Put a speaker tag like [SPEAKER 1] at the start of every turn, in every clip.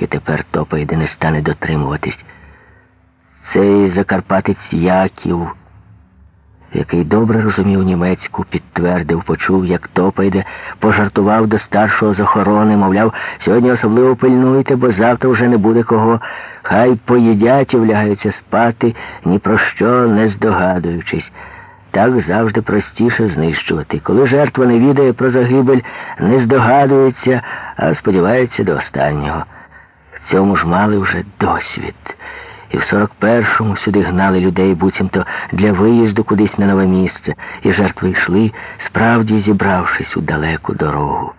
[SPEAKER 1] ложки тепер топайде не стане дотримуватись. Цей закарпатець Яків, який добре розумів німецьку, підтвердив, почув, як топайде, пожартував до старшого з охорони, мовляв, сьогодні особливо пильнуйте, бо завтра вже не буде кого. Хай поїдять і влягаються спати, ні про що не здогадуючись. Так завжди простіше знищувати. Коли жертва не відає про загибель, не здогадується, а сподівається до останнього. Цьому ж мали вже досвід. І в 41-му сюди гнали людей буцімто для виїзду кудись на нове місце, і жертви йшли, справді зібравшись у далеку дорогу.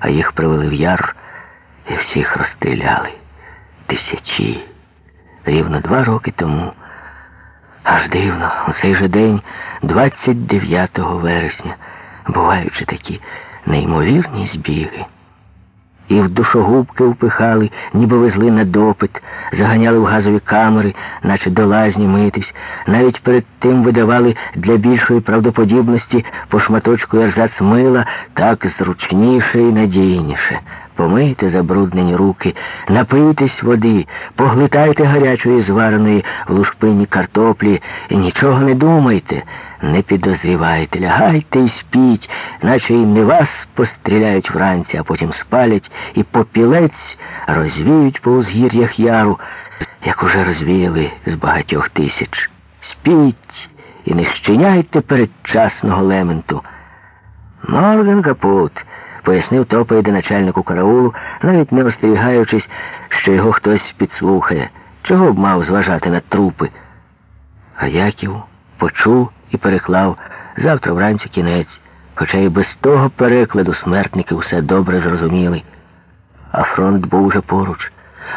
[SPEAKER 1] А їх привели в яр і всіх розстріляли. Тисячі. Рівно два роки тому. Аж дивно, у цей же день, 29 вересня, буваючи такі неймовірні збіги. І в душогубки впихали, ніби везли на допит, заганяли в газові камери, наче до лазні митись. Навіть перед тим видавали для більшої правдоподібності по шматочку ерзац мила так зручніше і надійніше. Помийте забруднені руки, напийтесь води, поглитайте гарячої звареної в лушпині картоплі і нічого не думайте, не підозрівайте, лягайте і спіть, наче й не вас постріляють вранці, а потім спалять і попілець розвіють по узгір'ях яру, як уже розвіяли з багатьох тисяч. Спіть і не щиняйте передчасного лементу. Морген капут пояснив топайде начальнику караулу, навіть не остерігаючись, що його хтось підслухає. Чого б мав зважати на трупи? А Яків почув і переклав завтра вранці кінець, хоча і без того перекладу смертники все добре зрозуміли. А фронт був уже поруч.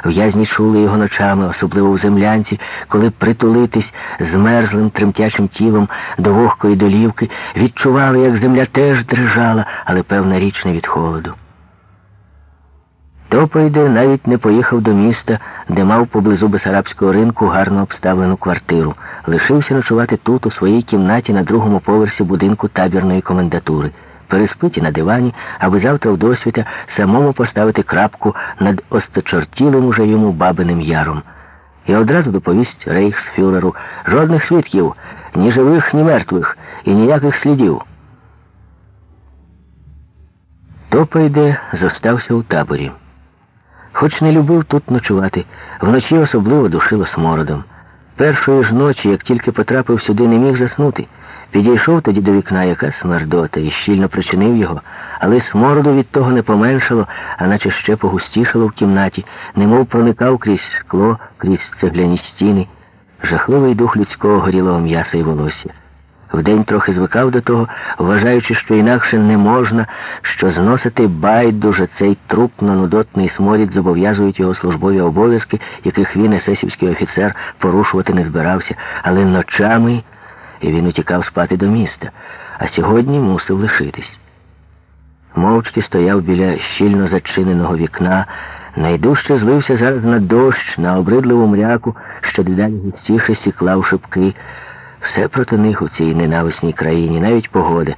[SPEAKER 1] В'язні чули його ночами, особливо в землянці, коли притулитись змерзлим тремтячим тілом до вогкої долівки, відчували, як земля теж дрижала, але певна річ не від холоду. Топойде навіть не поїхав до міста, де мав поблизу Бесарабського ринку гарно обставлену квартиру. Лишився ночувати тут, у своїй кімнаті на другому поверсі будинку табірної комендатури переспить на дивані, аби завтра в досвіта самому поставити крапку над осточортілим уже йому бабиним яром. І одразу доповість рейхсфюреру жодних свідків, ні живих, ні мертвих, і ніяких слідів. Топайде зостався у таборі. Хоч не любив тут ночувати, вночі особливо душило смородом. Першої ж ночі, як тільки потрапив сюди, не міг заснути. Підійшов тоді до вікна яка смердота і щільно причинив його, але смороду від того не поменшало, а наче ще погустішало в кімнаті, немов проникав крізь скло, крізь цегляні стіни, жахливий дух людського горілого м'яса і волосся. Вдень трохи звикав до того, вважаючи, що інакше не можна, що зносити байдуже цей трупно-нудотний сморід зобов'язують його службові обов'язки, яких він, есесівський офіцер, порушувати не збирався, але ночами і він утікав спати до міста, а сьогодні мусив лишитись. Мовчки стояв біля щільно зачиненого вікна, найдужче злився зараз на дощ, на обридливу мряку, що дедалі густіше сікла в шибки. Все проти них у цій ненависній країні, навіть погода.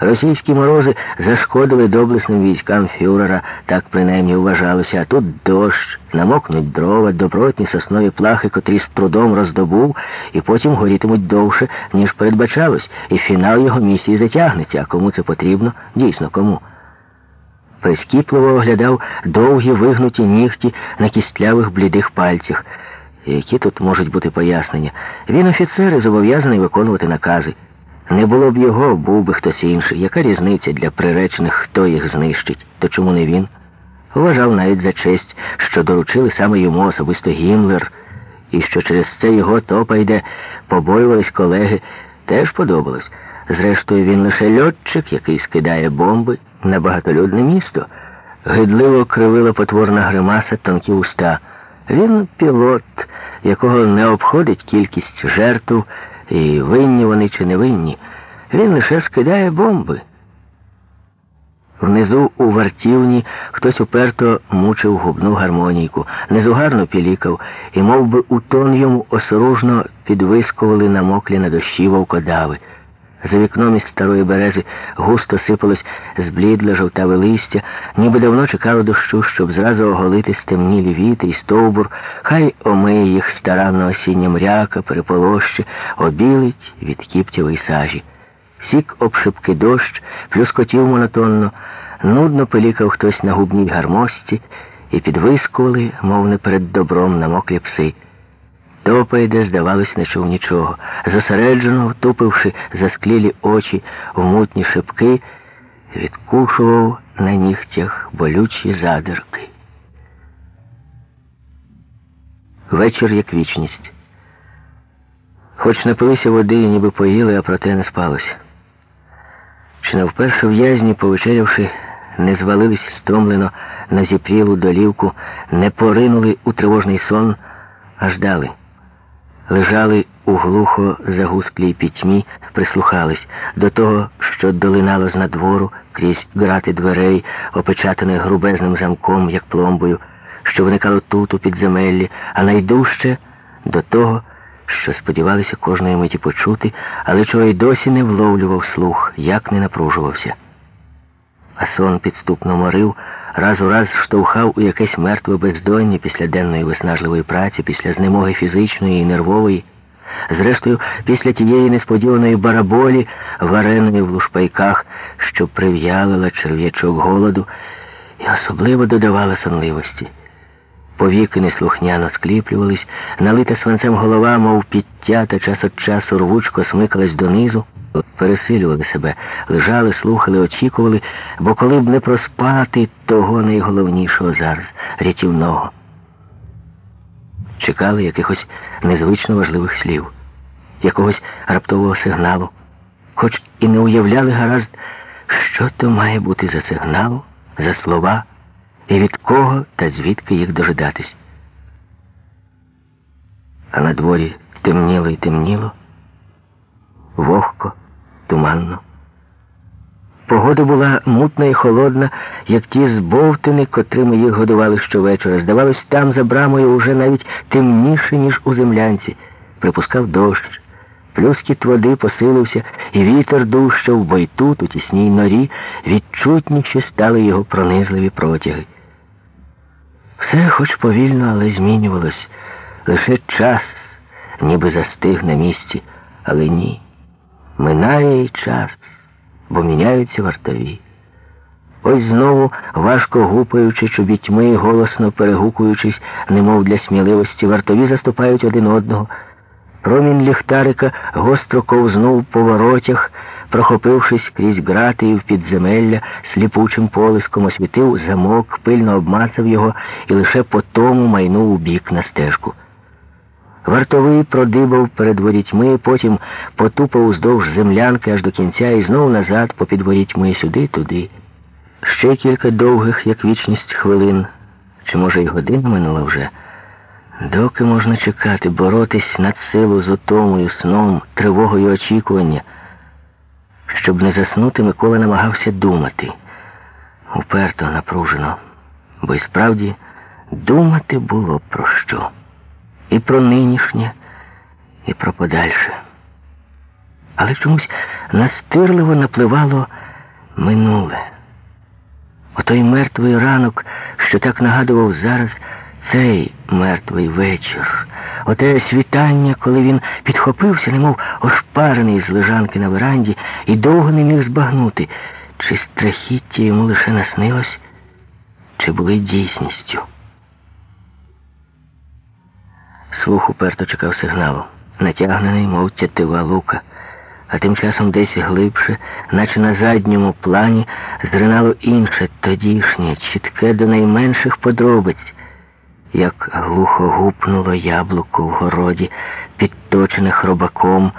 [SPEAKER 1] Російські морози зашкодили доблесним військам фюрера, так принаймні вважалося, а тут дощ, намокнуть дрова, добротні соснові плахи, котрі з трудом роздобув, і потім горітимуть довше, ніж передбачалось, і фінал його місії затягнеться. А кому це потрібно? Дійсно, кому? Прискіпливо оглядав довгі вигнуті нігті на кістлявих блідих пальцях. Які тут можуть бути пояснення? Він офіцер і зобов'язаний виконувати накази. Не було б його, був би хтось інший. Яка різниця для приречених, хто їх знищить? То чому не він? Вважав навіть за честь, що доручили саме йому особисто Гімлер, і що через це його топа йде, побоювались колеги, теж подобалось. Зрештою, він лише льотчик, який скидає бомби на багатолюдне місто. Гидливо кривила потворна гримаса тонкі уста. Він пілот, якого не обходить кількість жертв. І винні вони чи не винні, він лише скидає бомби. Внизу у вартівні хтось уперто мучив губну гармонійку, незугарно пілікав, і мов би, у тон йому осоружно підвискували намоклі на дощі вовкодави. За вікном із старої берези густо сипалось зблідле жовтаве листя, ніби давно чекало дощу, щоб зразу оголити стемнілі віти і стовбур, хай омиє їх старанна осіння мряка, переполоще, обілить від кіптєвої сажі. Сік обшибки дощ, плюскотів монотонно, нудно пилікав хтось на губній гармості і підвискували, мов не перед добром, намоклі пси. Топайде, здавалось, не чув нічого. Зосереджено, втупивши засклілі очі в мутні шипки, відкушував на нігтях болючі задирки. Вечір як вічність. Хоч напилися води і ніби поїли, а проте не спалося. Чи не вперше в'язні, повечерявши, не звалились стомлено на зіпрілу долівку, не поринули у тривожний сон, а ждали лежали у глухо загусклій пітьмі, прислухались до того, що долинало з надвору крізь грати дверей, опечатаних грубезним замком, як пломбою, що виникало тут, у підземеллі, а найдужче до того, що сподівалися кожної миті почути, але чого й досі не вловлював слух, як не напружувався. А сон підступно морив раз у раз штовхав у якесь мертве бездоння після денної виснажливої праці, після знемоги фізичної і нервової, зрештою, після тієї несподіваної бараболі, вареної в лушпайках, що прив'ялила черв'ячок голоду, і особливо додавала сонливості. Повіки неслухняно скліплювались, налита свинцем голова, мов підтята час від часу рвучко смикалась донизу пересилювали себе, лежали, слухали, очікували, бо коли б не проспати того найголовнішого зараз рятівного. Чекали якихось незвично важливих слів, якогось раптового сигналу, хоч і не уявляли гаразд, що то має бути за сигнал, за слова і від кого та звідки їх дожидатись. А на дворі темніло і темніло, вогко туманно. Погода була мутна і холодна, як ті збовтини, котрими їх годували щовечора. Здавалось, там за брамою уже навіть темніше, ніж у землянці. Припускав дощ. Плюскіт води посилився, і вітер дужчав, бо й тут, у тісній норі, відчутніші стали його пронизливі протяги. Все хоч повільно, але змінювалось. Лише час, ніби застиг на місці, але ні. Минає і час, бо міняються вартові. Ось знову, важко гупаючи чобітьми, голосно перегукуючись, немов для сміливості, вартові заступають один одного. Промінь ліхтарика гостро ковзнув по воротях, прохопившись крізь грати і в підземелля, сліпучим полиском освітив замок, пильно обмацав його і лише по тому майнув у бік на стежку. Вартовий продибав перед ворітьми, потім потупав уздовж землянки аж до кінця і знову назад, попід ворітьми, сюди, туди. Ще кілька довгих, як вічність хвилин, чи, може, й година минула вже. Доки можна чекати, боротись над силу з утомою, сном, тривогою очікування. Щоб не заснути, Микола намагався думати. Уперто, напружено, бо й справді думати було про що і про нинішнє, і про подальше. Але чомусь настирливо напливало минуле. Отой мертвий ранок, що так нагадував зараз цей мертвий вечір. Оте світання, коли він підхопився, немов ошпарений з лежанки на веранді, і довго не міг збагнути, чи страхіття йому лише наснилось, чи були дійсністю. Слух уперто чекав сигналу, натягнений, мов тятива лука, а тим часом десь глибше, наче на задньому плані, зринало інше, тодішнє, чітке до найменших подробиць, як глухо гупнуло яблуко в городі, підточене хробаком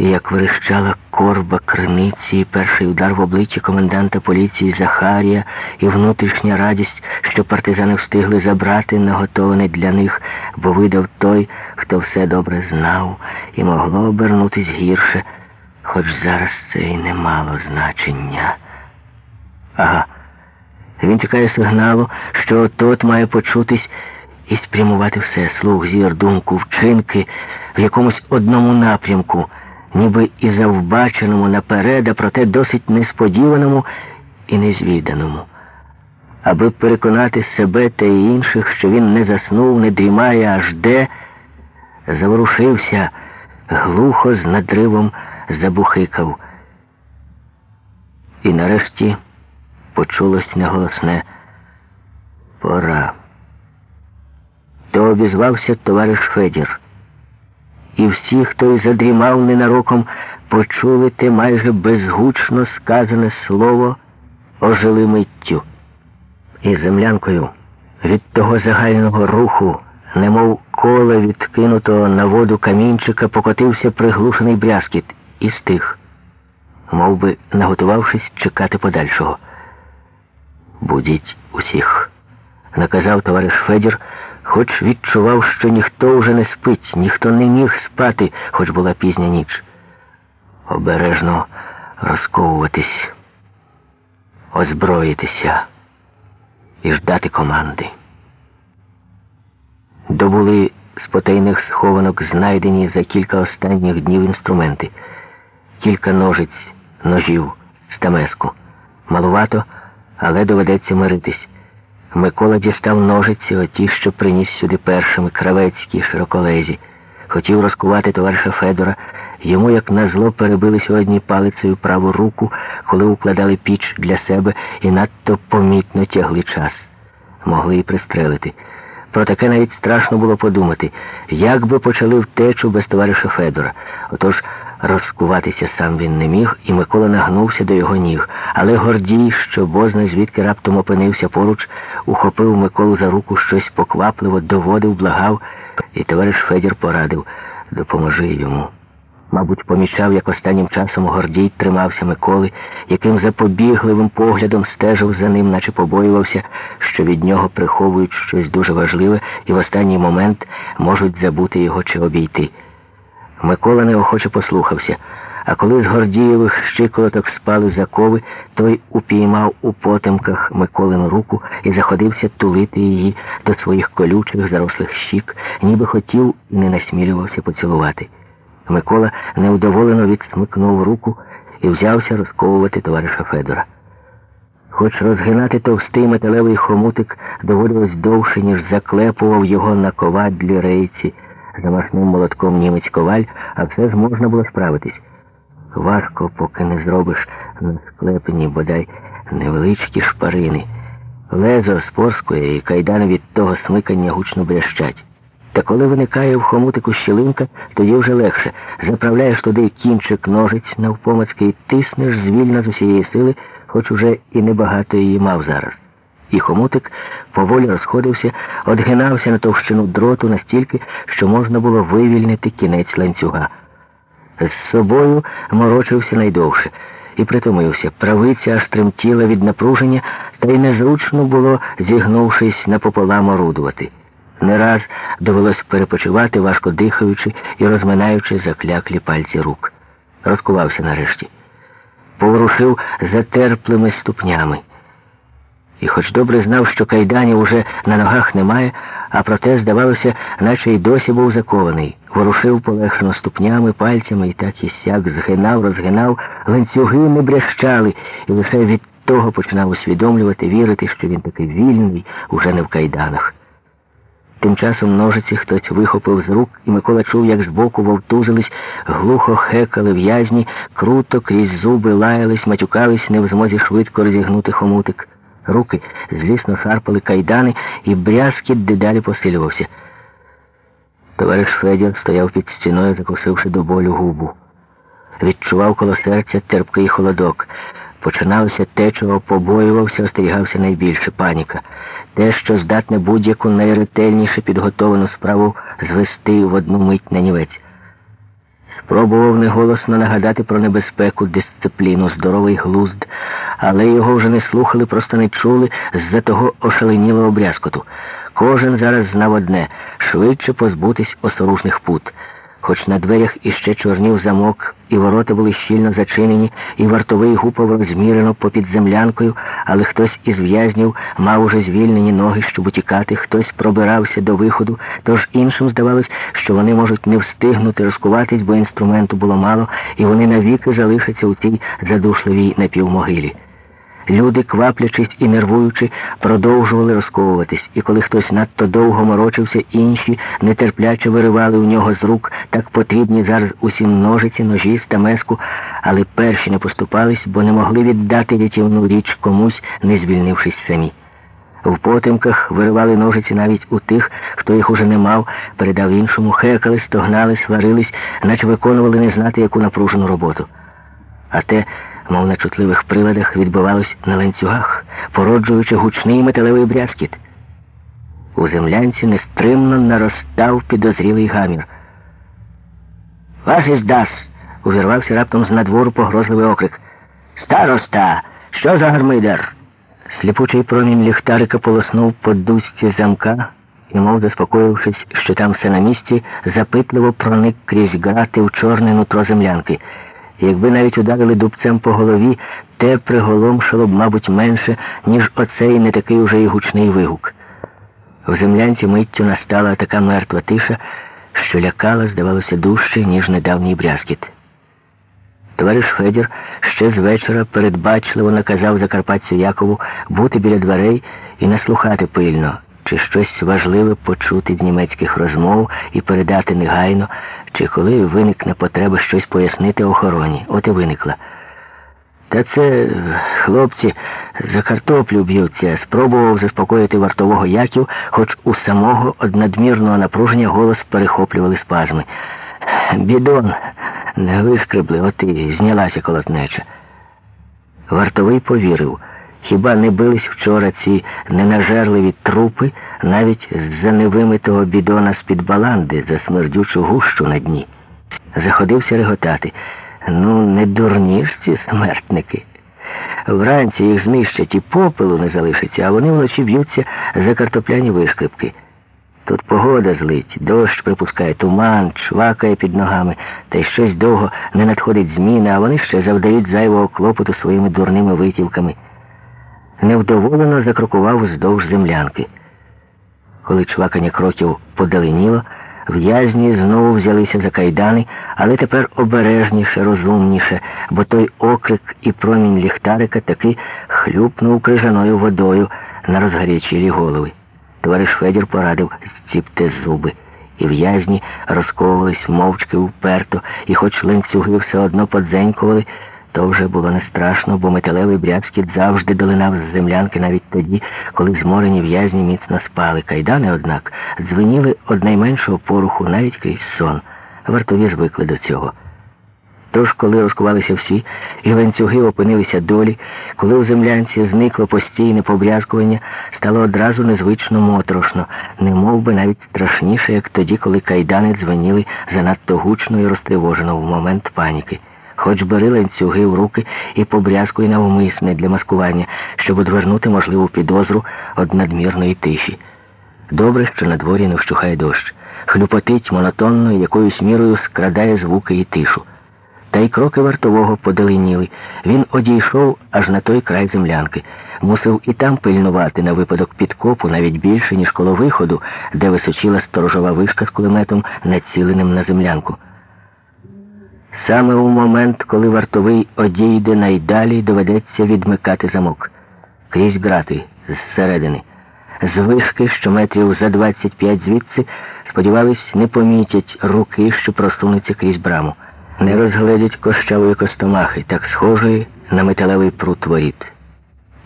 [SPEAKER 1] і як верещала корба криниці, і перший удар в обличчя коменданта поліції Захарія і внутрішня радість, що партизани встигли забрати наготоване для них, бо видав той, хто все добре знав, і могло обернутись гірше, хоч зараз це й не мало значення. Ага, він чекає сигналу, що тот має почутись і спрямувати все, слух, зір, думку, вчинки в якомусь одному напрямку ніби і завбаченому наперед, а проте досить несподіваному і незвіданому. Аби переконати себе та й інших, що він не заснув, не дрімає, аж де, заворушився, глухо з надривом забухикав. І нарешті почулось неголосне пора. То обізвався товариш Федір. І всі, хто й задрімав ненароком, почули те майже безгучно сказане слово ожили миттю. І землянкою від того загального руху, немов коле відкинутого на воду камінчика, покотився приглушений брязкіт і стих, мов би, наготувавшись чекати подальшого. Будіть усіх, наказав товариш Федір, хоч відчував, що ніхто вже не спить, ніхто не міг спати, хоч була пізня ніч. Обережно розковуватись, озброїтися і ждати команди. Добули з потайних схованок знайдені за кілька останніх днів інструменти, кілька ножиць, ножів, стамеску. Малувато, але доведеться миритись. Микола дістав ножиці, оті, що приніс сюди першими кравецькі широколезі. Хотів розкувати товариша Федора. Йому, як назло, перебили сьогодні палицею праву руку, коли укладали піч для себе і надто помітно тягли час. Могли і пристрелити. Про таке навіть страшно було подумати, як би почали втечу без товариша Федора. Отож розкуватися сам він не міг, і Микола нагнувся до його ніг. Але Гордій, що бозна звідки раптом опинився поруч, ухопив Миколу за руку щось поквапливо, доводив, благав, і товариш Федір порадив допоможи йому. Мабуть, помічав, як останнім часом Гордій тримався Миколи, яким запобігливим поглядом стежив за ним, наче побоювався, що від нього приховують щось дуже важливе і в останній момент можуть забути його чи обійти. Микола неохоче послухався, а коли з Гордієвих щиколоток спали закови, той упіймав у потемках Миколину руку і заходився тулити її до своїх колючих зарослих щік, ніби хотів і не насмілювався поцілувати. Микола невдоволено відсмикнув руку і взявся розковувати товариша Федора. Хоч розгинати товстий металевий хомутик доводилось довше, ніж заклепував його на ковадлі рейці замашним молотком німець коваль, а все ж можна було справитись. Важко, поки не зробиш на склепені бодай невеличкі шпарини. Лезо спорскує і кайдани від того смикання гучно брящать. Та коли виникає в хомутику щілинка, тоді вже легше. Заправляєш туди кінчик ножиць навпомацьки і тиснеш звільно з усієї сили, хоч уже і небагато її мав зараз. І хомутик поволі розходився, одгинався на товщину дроту настільки, що можна було вивільнити кінець ланцюга. З собою морочився найдовше і притомився. Правиця аж тремтіла від напруження, та й незручно було, зігнувшись напополам орудувати. Не раз довелось перепочивати, важко дихаючи і розминаючи закляклі пальці рук. Розкувався нарешті. Поворушив затерплими ступнями. І хоч добре знав, що кайданів уже на ногах немає, а проте, здавалося, наче й досі був закований. Ворушив полегшено ступнями, пальцями і так і сяк згинав, розгинав, ланцюги не брящали, і лише від того починав усвідомлювати, вірити, що він такий вільний, уже не в кайданах. Тим часом ножиці хтось вихопив з рук, і Микола чув, як збоку вовтузились, глухо хекали в'язні, круто крізь зуби лаялись, матюкались, не в змозі швидко розігнути хомутик. Руки злісно шарпали кайдани, і брязкіт дедалі посилювався. Товариш Федір стояв під стіною, закусивши до болю губу. Відчував коло серця терпкий холодок. Починалося те, чого побоювався, остерігався найбільше паніка. Те, що здатне будь-яку найретельніше підготовану справу звести в одну мить на нівець. Спробував неголосно нагадати про небезпеку, дисципліну, здоровий глузд, але його вже не слухали, просто не чули з-за того ошаленілого брязкоту. Кожен зараз знав одне швидше позбутись осоружних пут. Хоч на дверях іще чорнів замок, і ворота були щільно зачинені, і вартовий гупав розмірено попід землянкою, але хтось із в'язнів мав уже звільнені ноги, щоб утікати, хтось пробирався до виходу, тож іншим здавалось, що вони можуть не встигнути розкуватись, бо інструменту було мало, і вони навіки залишаться у цій задушливій напівмогилі. Люди, кваплячись і нервуючи, продовжували розковуватись, і коли хтось надто довго морочився, інші нетерпляче виривали у нього з рук так потрібні зараз усім ножиці, ножі, стамеску, але перші не поступались, бо не могли віддати рятівну річ комусь, не звільнившись самі. В потемках виривали ножиці навіть у тих, хто їх уже не мав, передав іншому, хекали, стогнали, сварились, наче виконували не знати яку напружену роботу. А те мов на чутливих приладах, відбивалось на ланцюгах, породжуючи гучний металевий брязкіт. У землянці нестримно наростав підозрілий гамір. Вас із дас! увірвався раптом з надвору погрозливий окрик. Староста! Що за гармидер? Сліпучий промінь ліхтарика полоснув по дузці замка і, мов заспокоївшись, що там все на місці, запитливо проник крізь грати в чорне нутро землянки. Якби навіть ударили дубцем по голові, те приголомшило б, мабуть, менше, ніж оцей не такий уже й гучний вигук. В землянці миттю настала така мертва тиша, що лякала, здавалося, дужче, ніж недавній брязкіт. Товариш Федір ще з вечора передбачливо наказав Закарпатцю Якову бути біля дверей і наслухати пильно, чи щось важливе почути з німецьких розмов і передати негайно чи коли виникне потреба щось пояснити охороні. От і виникла. Та це хлопці за картоплю б'ються, спробував заспокоїти вартового Яків, хоч у самого од надмірного напруження голос перехоплювали спазми. Бідон, не вишкребли, от і знялася колотнеча. Вартовий повірив. Хіба не бились вчора ці ненажерливі трупи навіть з-за невимитого бідона з-під баланди за смердючу гущу на дні? Заходився реготати. Ну, не дурні ж ці смертники. Вранці їх знищать і попелу не залишиться, а вони вночі б'ються за картопляні вишкрипки. Тут погода злить, дощ припускає туман, чвакає під ногами, та й щось довго не надходить зміна, а вони ще завдають зайвого клопоту своїми дурними витівками невдоволено закрокував вздовж землянки. Коли чвакання кроків подаленіло, в'язні знову взялися за кайдани, але тепер обережніше, розумніше, бо той окрик і промінь ліхтарика таки хлюпнув крижаною водою на розгарячілі голови. Товариш Федір порадив зціпти зуби. І в'язні розковувались мовчки вперто, і хоч ланцюги все одно подзенькували, то вже було не страшно, бо металевий брязкіт завжди долинав з землянки навіть тоді, коли зморені в'язні міцно спали. Кайдани, однак, дзвеніли од найменшого поруху навіть крізь сон. Вартові звикли до цього. Тож, коли розкувалися всі, і ланцюги опинилися долі, коли у землянці зникло постійне побрязкування, стало одразу незвично моторошно, не мов би навіть страшніше, як тоді, коли кайдани дзвеніли занадто гучно і розтривожено в момент паніки хоч бери ланцюги в руки і побрязкуй навмисне для маскування, щоб одвернути можливу підозру од надмірної тиші. Добре, що на дворі не вщухає дощ, хлюпотить монотонно якоюсь мірою скрадає звуки і тишу. Та й кроки вартового подаленіли. Він одійшов аж на той край землянки. Мусив і там пильнувати на випадок підкопу навіть більше, ніж коло виходу, де височила сторожова вишка з кулеметом, націленим на землянку. Саме у момент, коли вартовий одійде найдалі, доведеться відмикати замок. Крізь грати зсередини. З вишки, що метрів за 25 звідси, сподівались, не помітять руки, що просунуться крізь браму. Не розгледять кощавої костомахи, так схожої на металевий прут воріт.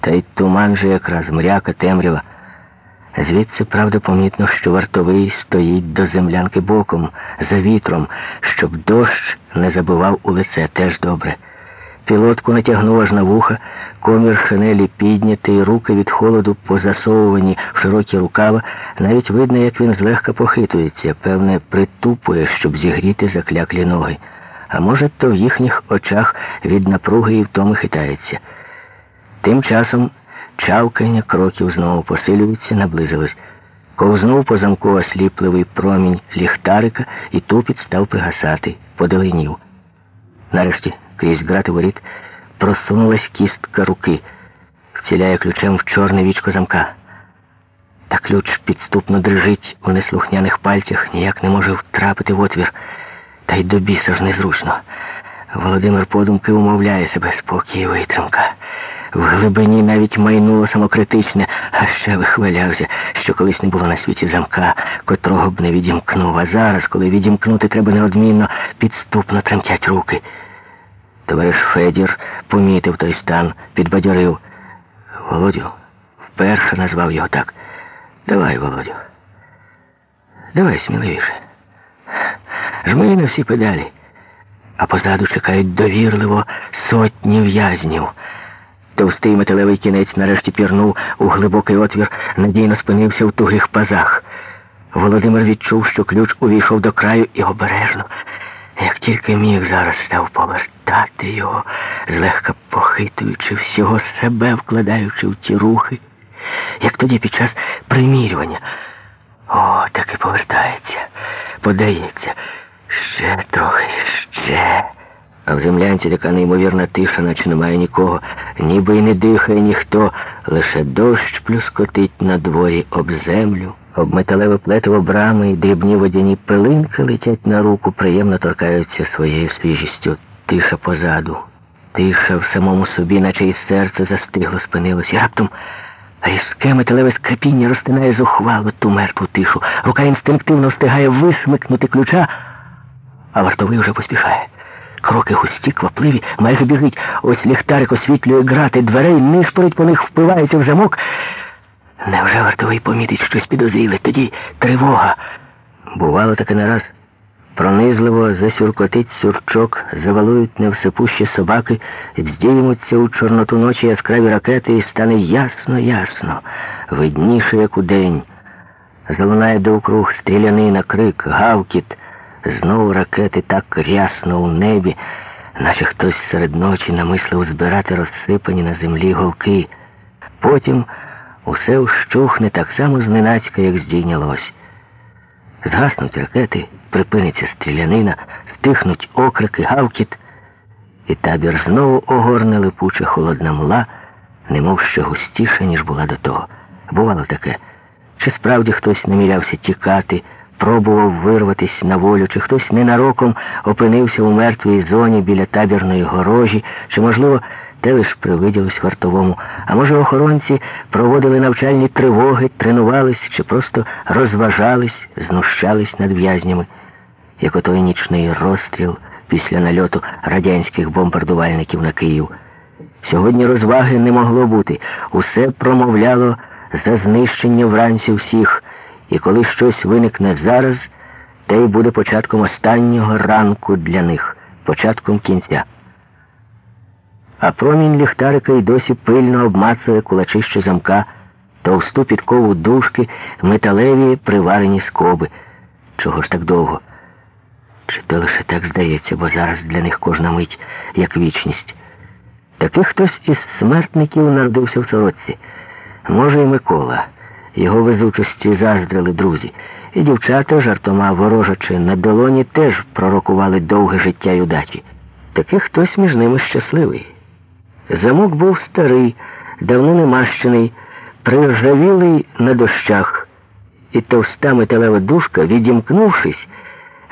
[SPEAKER 1] Та й туман же якраз мряка темрява. Звідси, правда, помітно, що вартовий стоїть до землянки боком, за вітром, щоб дощ не забивав у лице теж добре. Пілотку натягнув аж на вуха, комір шинелі піднятий, руки від холоду позасовувані в широкі рукава. Навіть видно, як він злегка похитується, певне, притупує, щоб зігріти закляклі ноги. А може, то в їхніх очах від напруги і втоми хитається. Тим часом Чавкання кроків знову посилюється, наблизилось. Ковзнув по замку осліпливий промінь ліхтарика, і тупіт став пригасати, поделенів. Нарешті, крізь грати воріт, просунулась кістка руки, вціляє ключем в чорне вічко замка. Та ключ підступно дрижить у неслухняних пальцях, ніяк не може втрапити в отвір. Та й до біса ж незручно. Володимир подумки умовляє себе спокій і витримка. В глибині навіть майнуло самокритичне, а ще вихвалявся, що колись не було на світі замка, котрого б не відімкнув. А зараз, коли відімкнути треба неодмінно, підступно тремтять руки. Товариш Федір помітив той стан, підбадьорив. Володю вперше назвав його так. Давай, Володю. Давай сміливіше. Жми на всі педалі. А позаду чекають довірливо сотні в'язнів. Товстий металевий кінець нарешті пірнув у глибокий отвір, надійно спинився в тугих пазах. Володимир відчув, що ключ увійшов до краю і обережно, як тільки міг зараз став повертати його, злегка похитуючи всього себе, вкладаючи в ті рухи, як тоді під час примірювання. О, так і повертається, подається. Ще трохи, ще. А в землянці така неймовірна тиша, наче немає нікого, ніби й не дихає ніхто, лише дощ плюскотить на дворі об землю, об металеве плетиво брами й дрібні водяні пилинки летять на руку, приємно торкаються своєю свіжістю. Тиша позаду. Тиша в самому собі, наче й серце застигло, спинилось. І раптом різке металеве скрипіння розтинає зухвало ту мертву тишу. Рука інстинктивно встигає висмикнути ключа, а вартовий уже поспішає. Кроки густі, квапливі, майже біжить. Ось ліхтарик освітлює грати дверей, нишпорить по них, впивається в замок. Невже вартовий помітить щось підозріле? Тоді тривога. Бувало таке не раз. Пронизливо засюркотить сюрчок, завалують невсипущі собаки, здіймуться у чорноту ночі яскраві ракети і стане ясно-ясно, видніше, як удень. Залунає довкруг стрілянина, крик, гавкіт. Знову ракети так рясно у небі, наче хтось серед ночі намислив збирати розсипані на землі голки. Потім усе вщухне так само зненацька, як здійнялось. Згаснуть ракети, припиниться стрілянина, стихнуть окрики, гавкіт, і табір знову огорне липуча холодна мла, немов ще густіша, ніж була до того. Бувало таке, чи справді хтось намірявся тікати пробував вирватися на волю, чи хтось ненароком опинився у мертвій зоні біля табірної горожі, чи, можливо, те лиш привиділось вартовому, а може, охоронці проводили навчальні тривоги, тренувались чи просто розважались, знущались над в'язнями, як отой нічний розстріл після нальоту радянських бомбардувальників на Київ. Сьогодні розваги не могло бути. Усе промовляло за знищення вранці всіх. І коли щось виникне зараз, те й буде початком останнього ранку для них, початком кінця. А промінь ліхтарика й досі пильно обмацує кулачище замка, товсту підкову дужки, металеві приварені скоби. Чого ж так довго? Чи то лише так здається, бо зараз для них кожна мить, як вічність. Таких хтось із смертників народився в сорочці. Може, і Микола. Його везучості заздрили друзі. І дівчата, жартома ворожачи на долоні, теж пророкували довге життя й удачі. Таки хтось між ними щасливий. Замок був старий, давно немащений, приржавілий на дощах, і товста металева дужка, відімкнувшись,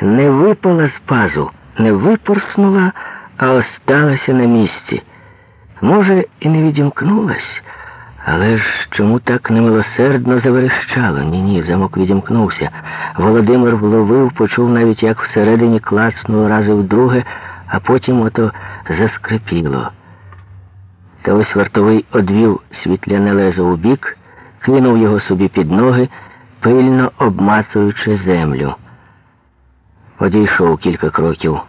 [SPEAKER 1] не випала з пазу, не випорснула, а осталася на місці. Може, і не відімкнулась. Але ж чому так немилосердно заверещало? Ні-ні, замок відімкнувся. Володимир вловив, почув навіть, як всередині клацнуло рази вдруге, а потім ото заскрипіло. Та ось вартовий одвів світляне лезо у бік, кинув його собі під ноги, пильно обмацуючи землю. Одійшов кілька кроків,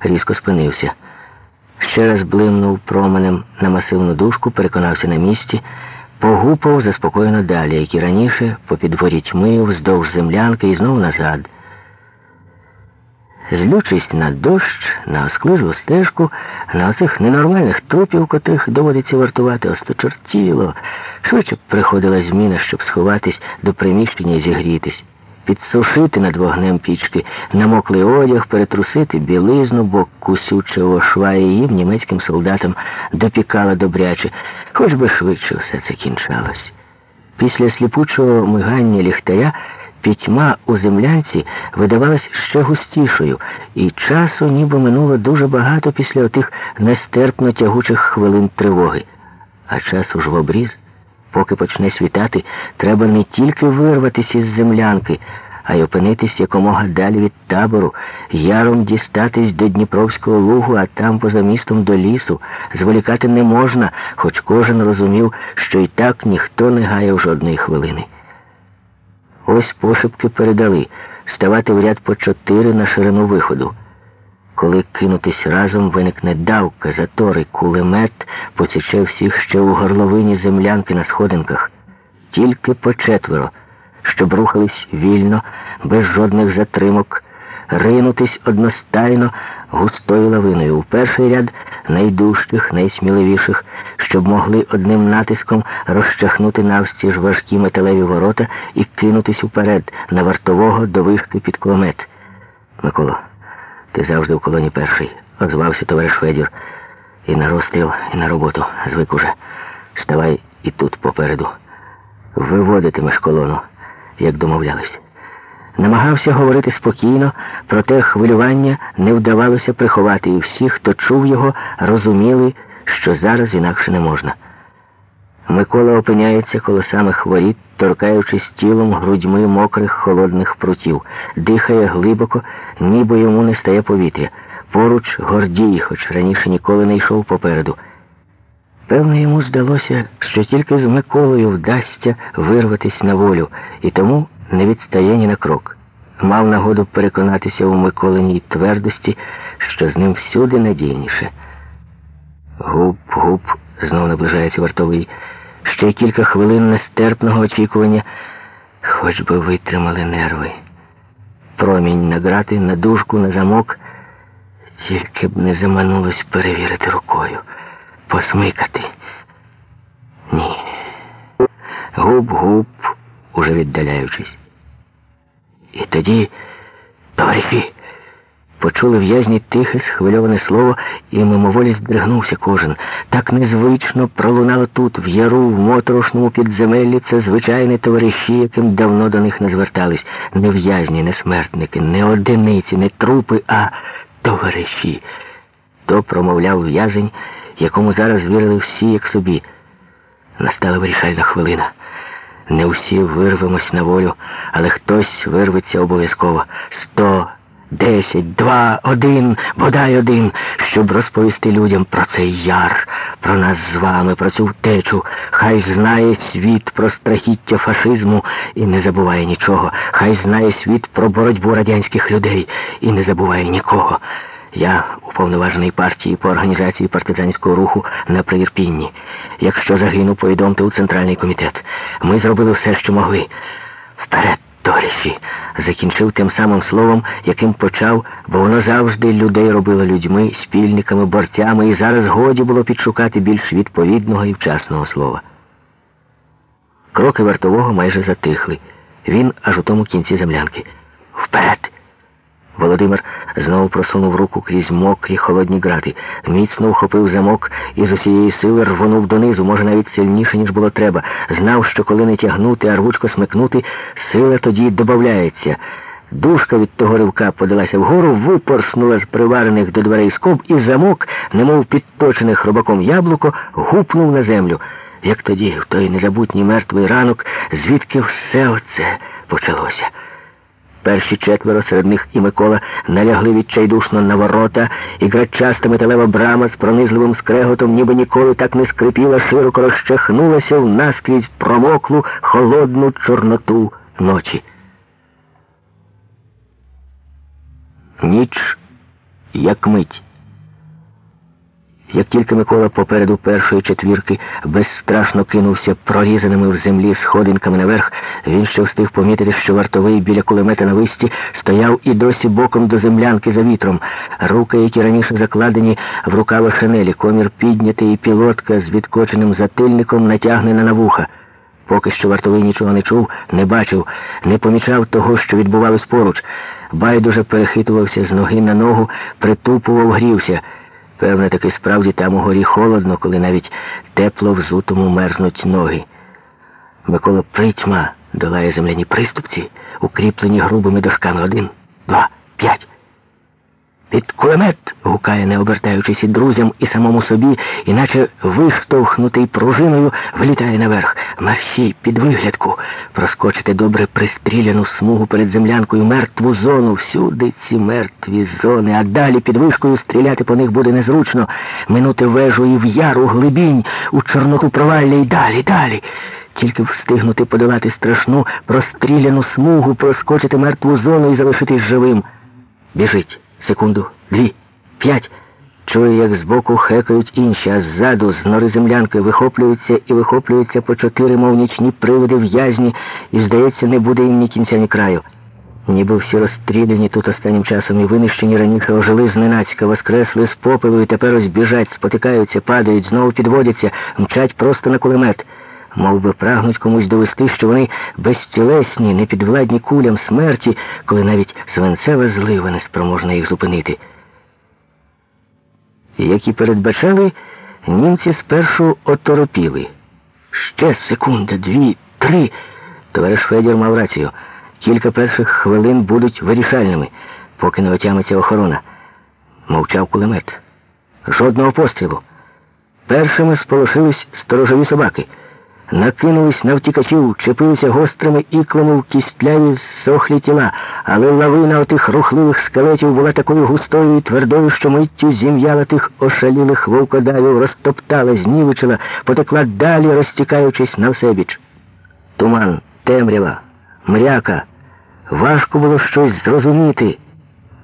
[SPEAKER 1] різко спинився. Ще раз блимнув променем на масивну дужку, переконався на місці, погупав заспокоєно далі, як і раніше, по підворі тьми, вздовж землянки і знову назад. Злючись на дощ, на осклизлу стежку, на оцих ненормальних трупів, котрих доводиться вартувати, осточертіло. Швидше приходила зміна, щоб сховатись до приміщення і зігрітись, підсушити над вогнем пічки, намоклий одяг, перетрусити білизну, бо кусючого шва їм німецьким солдатам допікала добряче, хоч би швидше все це кінчалось. Після сліпучого мигання ліхтаря Пітьма у землянці видавалась ще густішою, і часу ніби минуло дуже багато після отих нестерпно тягучих хвилин тривоги. А часу ж в обріз, поки почне світати, треба не тільки вирватися із землянки, а й опинитись якомога далі від табору, яром дістатись до Дніпровського лугу, а там поза містом до лісу. Зволікати не можна, хоч кожен розумів, що і так ніхто не гаяв жодної хвилини. Ось пошепки передали ставати в ряд по чотири на ширину виходу. Коли кинутись разом, виникне давка, затори, кулемет поціче всіх ще у горловині землянки на сходинках. Тільки по четверо, щоб рухались вільно, без жодних затримок, ринутись одностайно густою лавиною. У перший ряд найдужчих, найсміливіших, щоб могли одним натиском розчахнути навстіж важкі металеві ворота і кинутись уперед на вартового до вишки під кулемет. Миколо, ти завжди в колоні перший, озвався товариш Федір. І на розстріл, і на роботу. Звик уже. Ставай і тут попереду. Виводитимеш колону, як домовлялись. Намагався говорити спокійно, проте хвилювання не вдавалося приховати, і всі, хто чув його, розуміли, що зараз інакше не можна. Микола опиняється коло самих воріт, торкаючись тілом грудьми мокрих холодних прутів, дихає глибоко, ніби йому не стає повітря. Поруч гордій, хоч раніше ніколи не йшов попереду. Певно, йому здалося, що тільки з Миколою вдасться вирватися на волю, і тому не відстає ні на крок. Мав нагоду переконатися у Миколиній твердості, що з ним всюди надійніше. Гуп-гуп, знов наближається вартовий. Ще кілька хвилин нестерпного очікування, хоч би витримали нерви. Промінь на грати, на дужку, на замок, тільки б не заманулось перевірити рукою, посмикати. Ні. Гуп-гуп, уже віддаляючись. І тоді, товариші, почули в'язні тихе, схвильоване слово, і мимоволі здригнувся кожен. Так незвично пролунало тут, в яру, в моторошному підземеллі, це звичайні товариші, яким давно до них не звертались. Не в'язні, не смертники, не одиниці, не трупи, а товариші. То промовляв в'язень, якому зараз вірили всі, як собі. Настала вирішальна хвилина. Не всі вирвемось на волю, але хтось вирветься обов'язково. Сто, десять, два, один, бодай один, щоб розповісти людям про цей яр, про нас з вами, про цю втечу. Хай знає світ про страхіття фашизму і не забуває нічого. Хай знає світ про боротьбу радянських людей і не забуває нікого. Я уповноважений партії по організації партизанського руху на Приірпінні. Якщо загину, повідомте у центральний комітет. Ми зробили все, що могли. Вперед, товариші, закінчив тим самим словом, яким почав, бо воно завжди людей робило людьми, спільниками, борцями, і зараз годі було підшукати більш відповідного і вчасного слова. Кроки вартового майже затихли. Він аж у тому кінці землянки. Вперед! Володимир знову просунув руку крізь мокрі холодні грати, міцно вхопив замок і з усієї сили рвонув донизу, може навіть сильніше, ніж було треба. Знав, що коли не тягнути, а рвучко смикнути, сила тоді додається. Дужка від того ривка подалася вгору, випорснула з приварених до дверей скоб, і замок, немов підточене хробаком яблуко, гупнув на землю. Як тоді, в той незабутній мертвий ранок, звідки все оце почалося. Перші четверо серед них і Микола налягли відчайдушно на ворота, і грачаста металева брама з пронизливим скреготом, ніби ніколи так не скрипіла, широко розчахнулася в наскрізь промоклу холодну чорноту ночі. Ніч, як мить. Як тільки Микола попереду першої четвірки безстрашно кинувся прорізаними в землі сходинками наверх, він ще встиг помітити, що вартовий біля кулемета на висті стояв і досі боком до землянки за вітром. Руки, які раніше закладені в рукави шинелі, комір піднятий і пілотка з відкоченим затильником натягнена на вуха. Поки що вартовий нічого не чув, не бачив, не помічав того, що відбувалось поруч. Байдуже перехитувався з ноги на ногу, притупував, грівся. Певне, таки справді там угорі холодно, коли навіть тепло взутому мерзнуть ноги. Микола притьма долає земляні приступці, укріплені грубими дошками. Один, два, п'ять. Під кулемет, гукає, не обертаючись і друзям, і самому собі, іначе виштовхнутий пружиною, влітає наверх. Марші під виглядку, проскочити добре пристріляну смугу перед землянкою, мертву зону, всюди ці мертві зони, а далі під вишкою стріляти по них буде незручно, минути вежу і в яру, глибінь, у чорноту провалля і далі, далі. Тільки встигнути подолати страшну, простріляну смугу, проскочити мертву зону і залишитись живим. Біжить. Секунду, дві, п'ять. Чує, як збоку хекають інші, а ззаду з нори землянки вихоплюються і вихоплюються по чотири, мов нічні приводи в'язні, і, здається, не буде їм ні кінця, ні краю. Ніби всі розстріляні тут останнім часом і винищені раніше ожили зненацька, воскресли з попелу і тепер ось біжать, спотикаються, падають, знову підводяться, мчать просто на кулемет. Мов би прагнуть комусь довести, що вони безтілесні, непідвладні кулям смерті, коли навіть свинцева злива не спроможна їх зупинити. Як і передбачали, німці спершу оторопіли. Ще секунда, дві, три. Товариш Федір мав рацію. Кілька перших хвилин будуть вирішальними, поки не отямиться охорона. Мовчав кулемет. Жодного пострілу. Першими сполошились сторожові собаки накинулись на втікачів, чепилися гострими іклами в кістляві сохлі тіла, але лавина отих рухливих скелетів була такою густою і твердою, що миттю зім'яла тих ошалілих вовкодавів, розтоптала, знівечила, потекла далі, розтікаючись на всебіч. Туман, темрява, мряка. Важко було щось зрозуміти.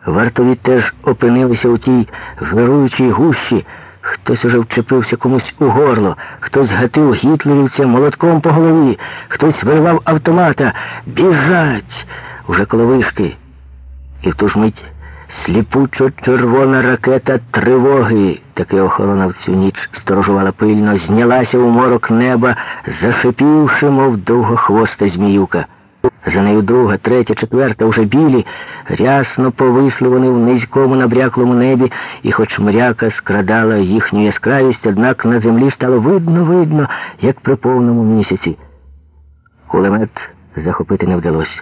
[SPEAKER 1] Вартові теж опинилися у тій вируючій гущі. Хтось уже вчепився комусь у горло, хтось гатив гітлерівця молотком по голові, хтось вирвав автомата. Біжать! Уже коло вишки. І в ту ж мить сліпучо червона ракета тривоги, таки охорона в цю ніч сторожувала пильно, знялася у морок неба, зашипівши, мов довгохвоста зміюка. За нею друга, третя, четверта, уже білі, рясно повисли вони в низькому набряклому небі, і хоч мряка скрадала їхню яскравість, однак на землі стало видно-видно, як при повному місяці. Кулемет захопити не вдалося.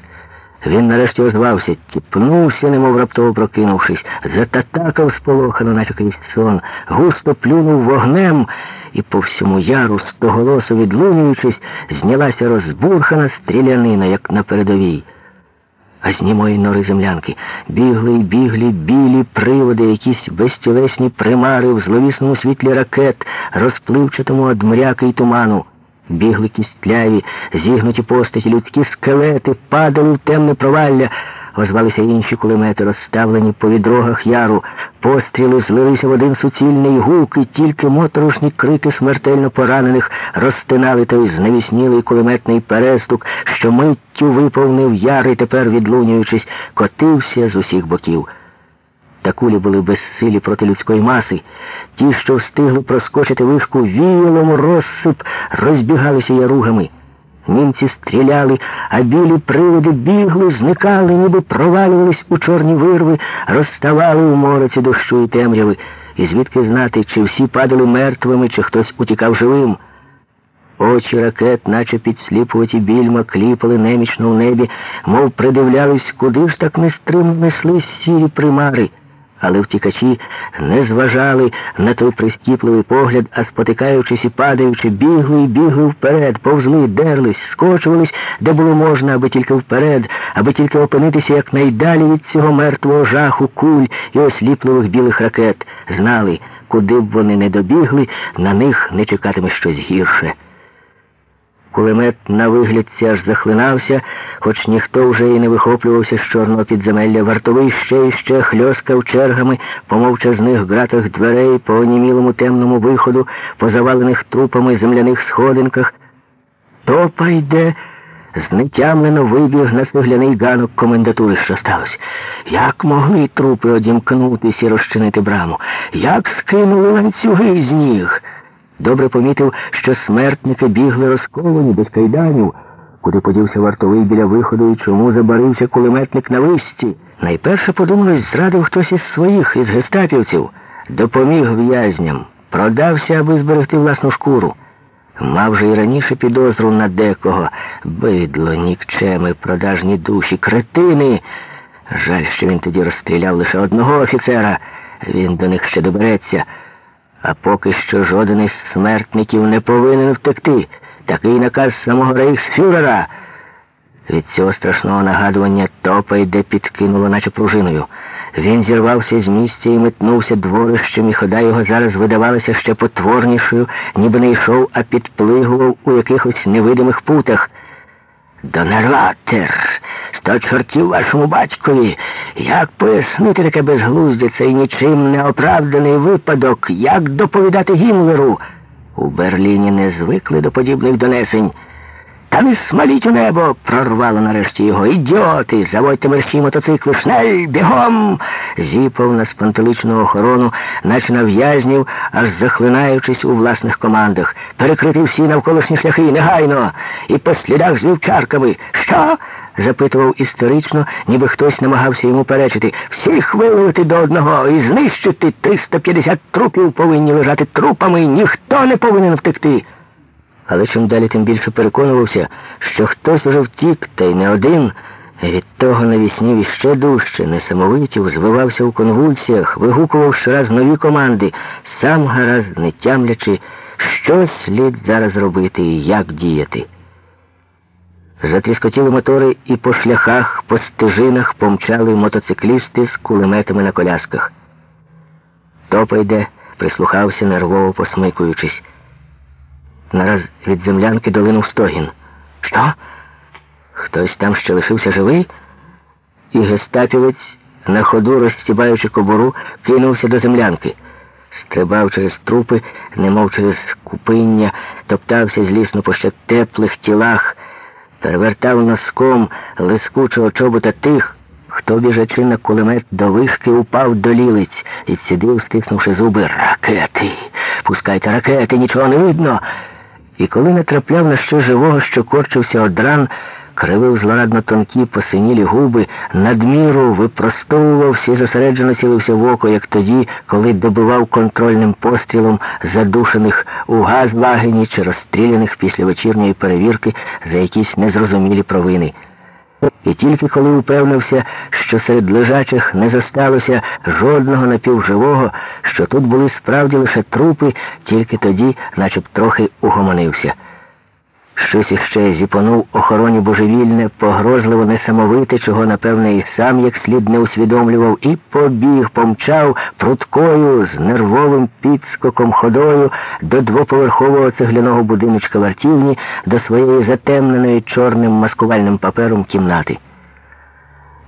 [SPEAKER 1] Він нарешті озвався, тіпнувся, немов раптово прокинувшись, зататакав сполохано, наче крізь сон, густо плюнув вогнем і по всьому яру, стоголосо відлунюючись, знялася розбурхана стрілянина, як на передовій. А з німої нори землянки бігли й біглі білі приводи, якісь безтілесні примари в зловісному світлі ракет, розпливчатому од мряки й туману. Бігли кістляві, зігнуті постаті, людські скелети, падали в темне провалля, озвалися інші кулемети, розставлені по відрогах яру. Постріли злилися в один суцільний гук, і тільки моторошні крики смертельно поранених розтинали той зневіснілий кулеметний перестук, що миттю виповнив яр і тепер, відлунюючись, котився з усіх боків. Та кулі були безсилі проти людської маси. Ті, що встигли проскочити вишку віялом розсип, розбігалися яругами. Німці стріляли, а білі приводи бігли, зникали, ніби провалювались у чорні вирви, розставали у мороці дощу і темряви. І звідки знати, чи всі падали мертвими, чи хтось утікав живим. Очі ракет, наче підсліпуваті більма, кліпали немічно в небі, мов придивлялись, куди ж так нестримно неслись сірі примари але втікачі не зважали на той прискіпливий погляд, а спотикаючись і падаючи, бігли і бігли вперед, повзли, дерлись, скочувались, де було можна, аби тільки вперед, аби тільки опинитися якнайдалі від цього мертвого жаху, куль і осліпливих білих ракет. Знали, куди б вони не добігли, на них не чекатиме щось гірше. Кулемет на виглядці аж захлинався, хоч ніхто вже і не вихоплювався з чорного підземелля. Вартовий ще і ще хльоскав чергами по мовчазних ґратах дверей, по онімілому темному виходу, по завалених трупами земляних сходинках. Топа йде, знетямлено вибіг на цегляний ганок комендатури, що сталося. Як могли трупи одімкнутись і розчинити браму? Як скинули ланцюги з ніг? Добре помітив, що смертники бігли розковані без кайданів, куди подівся вартовий біля виходу і чому забарився кулеметник на висці. Найперше подумалось, зрадив хтось із своїх, із гестапівців, допоміг в'язням, продався, аби зберегти власну шкуру. Мав же і раніше підозру на декого. Бидло, нікчеми, продажні душі, кретини. Жаль, що він тоді розстріляв лише одного офіцера. Він до них ще добереться. А поки що жоден із смертників не повинен втекти. Такий наказ самого рейхсфюрера. Від цього страшного нагадування топа йде підкинуло, наче пружиною. Він зірвався з місця і метнувся дворищем, і хода його зараз видавалася ще потворнішою, ніби не йшов, а підплигував у якихось невидимих путах. Donnerwetter, сто чортів вашому батькові. Як пояснити таке безглузде цей нічим не оправданий випадок, як доповідати Гімлеру? У Берліні не звикли до подібних донесень. Та не смаліть у небо, прорвало нарешті його. Ідіоти, заводьте мерщій мотоцикли, schnell, бігом. Зіпав на спантеличну охорону, наче на в'язнів, аж захлинаючись у власних командах. Перекрити всі навколишні шляхи, негайно, і по слідах з вівчарками. Що? запитував історично, ніби хтось намагався йому перечити. Всіх виловити до одного і знищити 350 трупів повинні лежати трупами, ніхто не повинен втекти. Але чим далі, тим більше переконувався, що хтось уже втік, та й не один. Від того навіснів іще дужче, несамовитів, звивався у конвульсіях, вигукував щораз нові команди, сам гаразд не тямлячи, що слід зараз робити і як діяти. Затріскотіли мотори і по шляхах, по стежинах помчали мотоциклісти з кулеметами на колясках. Топа йде, прислухався, нервово посмикуючись. Нараз від землянки долинув стогін. Що? Хтось там ще лишився живий? І гестапівець, на ходу, розстібаючи кобуру, кинувся до землянки. Стрибав через трупи, немов через купиння, топтався злісно по ще теплих тілах, перевертав носком лискучого чобота тих, хто, біжачи на кулемет до вишки, упав до лілиць і сидів, стиснувши зуби. Ракети! Пускайте ракети, нічого не видно. І коли не трапляв на що живого, що корчився од ран, кривив злорадно тонкі посинілі губи, надміру випростовував всі зосереджено цілився в око, як тоді, коли добивав контрольним пострілом задушених у газ лагені чи розстріляних після вечірньої перевірки за якісь незрозумілі провини. І тільки коли упевнився, що серед лежачих не зосталося жодного напівживого, що тут були справді лише трупи, тільки тоді, начеб трохи угомонився. Щось іще зіпонув охороні божевільне, погрозливо несамовите, чого, напевне, і сам як слід не усвідомлював, і побіг, помчав пруткою з нервовим підскоком ходою до двоповерхового цегляного будиночка вартівні, до своєї затемненої чорним маскувальним папером кімнати.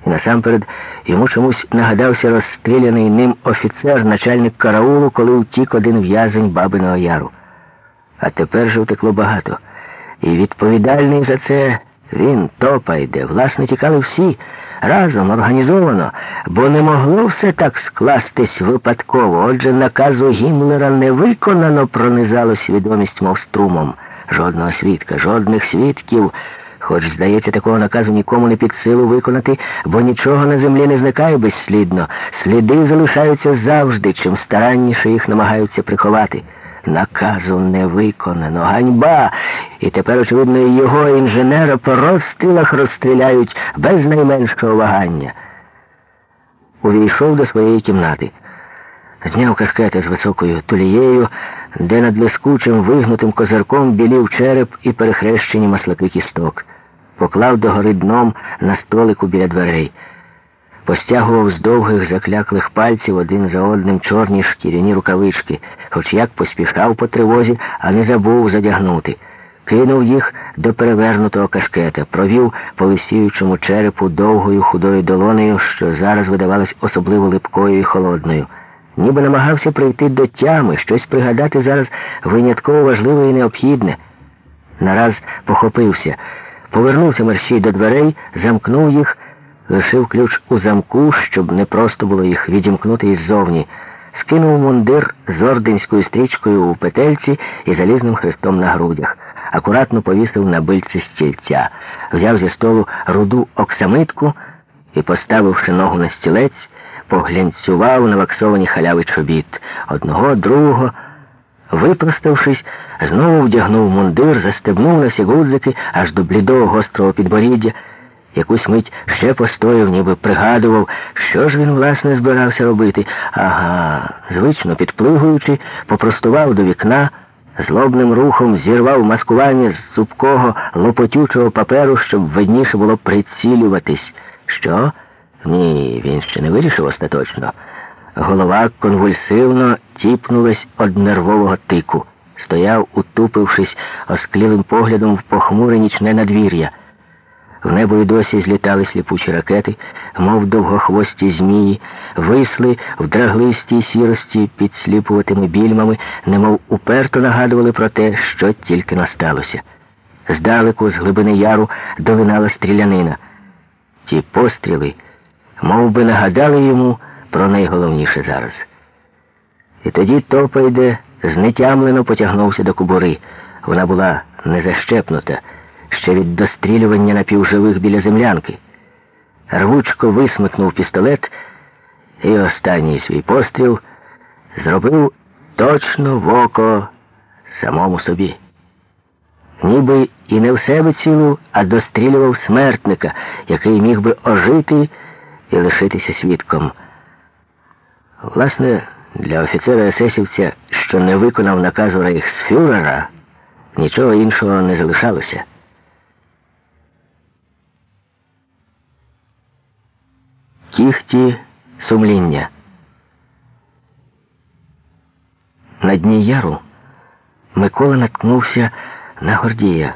[SPEAKER 1] І насамперед йому чомусь нагадався розстріляний ним офіцер, начальник караулу, коли втік один в'язень Бабиного Яру. А тепер же втекло багато. І відповідальний за це він топа йде. Власне, тікали всі разом, організовано, бо не могло все так скластись випадково. Отже, наказу Гімлера не виконано пронизало свідомість, мов струмом. Жодного свідка, жодних свідків. Хоч, здається, такого наказу нікому не під силу виконати, бо нічого на землі не зникає безслідно. Сліди залишаються завжди, чим старанніше їх намагаються приховати. Наказу не виконано. Ганьба. І тепер, очевидно, його інженера по розстрілах розстріляють без найменшого вагання. Увійшов до своєї кімнати. Зняв кашкети з високою тулією, де над блискучим вигнутим козирком білів череп і перехрещені маслаки кісток. Поклав догори дном на столику біля дверей постягував з довгих закляклих пальців один за одним чорні шкіряні рукавички, хоч як поспішав по тривозі, а не забув задягнути. кинув їх до перевернутого кашкета, провів по висіючому черепу довгою худою долонею, що зараз видавалась особливо липкою і холодною. Ніби намагався прийти до тями, щось пригадати зараз винятково важливе і необхідне. Нараз похопився, повернувся мерщій до дверей, замкнув їх, лишив ключ у замку, щоб не просто було їх відімкнути іззовні скинув мундир з орденською стрічкою у петельці і залізним хрестом на грудях, акуратно повісив на бильці стільця, взяв зі столу руду оксамитку і, поставивши ногу на стілець, поглянцював на ваксовані халяви чобіт. Одного, другого. Випроставшись, знову вдягнув мундир, застебнув на сігудзики аж до блідого гострого підборіддя. Якусь мить ще постояв, ніби пригадував, що ж він, власне, збирався робити. Ага, звично підплигуючи, попростував до вікна, злобним рухом зірвав маскування з супкого лопотючого паперу, щоб видніше було прицілюватись. Що? Ні, він ще не вирішив остаточно. Голова конвульсивно тіпнулась од нервового тику. Стояв, утупившись осклілим поглядом в похмуре нічне надвір'я. В небо й досі злітали сліпучі ракети, мов довгохвості змії, висли в драглистій сірості під сліпуватими більмами, немов уперто нагадували про те, що тільки насталося. Здалеку, з глибини яру, долинала стрілянина. Ті постріли мов би, нагадали йому про найголовніше зараз. І тоді Топайде знетямлено потягнувся до кубури. Вона була незащепнута ще від дострілювання напівживих біля землянки. Рвучко висмикнув пістолет і останній свій постріл зробив точно в око самому собі. Ніби і не в себе цілу, а дострілював смертника, який міг би ожити і лишитися свідком. Власне, для офіцера есесівця, що не виконав наказу рейхсфюрера, нічого іншого не залишалося. Кіхті сумління. На дні яру Микола наткнувся на Гордія.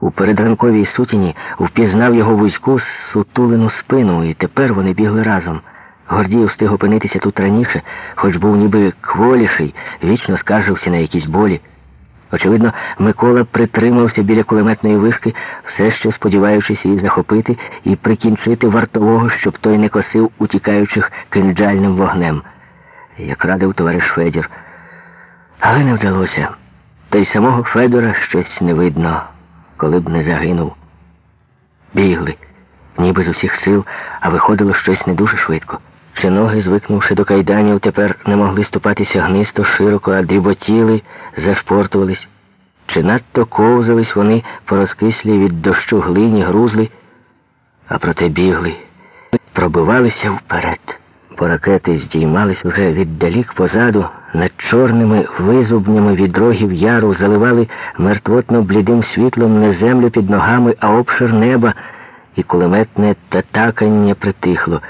[SPEAKER 1] У передранковій сутіні впізнав його вузьку сутулену спину, і тепер вони бігли разом. Гордій встиг опинитися тут раніше, хоч був ніби кволіший, вічно скаржився на якісь болі. Очевидно, Микола притримався біля кулеметної вишки, все ще сподіваючись її захопити і прикінчити вартового, щоб той не косив утікаючих кинджальним вогнем, як радив товариш Федір. Але не вдалося. Та й самого Федора щось не видно, коли б не загинув. Бігли, ніби з усіх сил, а виходило щось не дуже швидко. Чи ноги, звикнувши до кайданів, тепер не могли ступатися гнисто, широко, а дріботіли, зашпортувались. Чи надто ковзались вони по розкислій від дощу глині, грузли, а проте бігли, пробивалися вперед. Бо ракети здіймались уже віддалік позаду, над чорними визубнями від рогів яру заливали мертвотно блідим світлом не землю під ногами, а обшир неба, і кулеметне татакання притихло.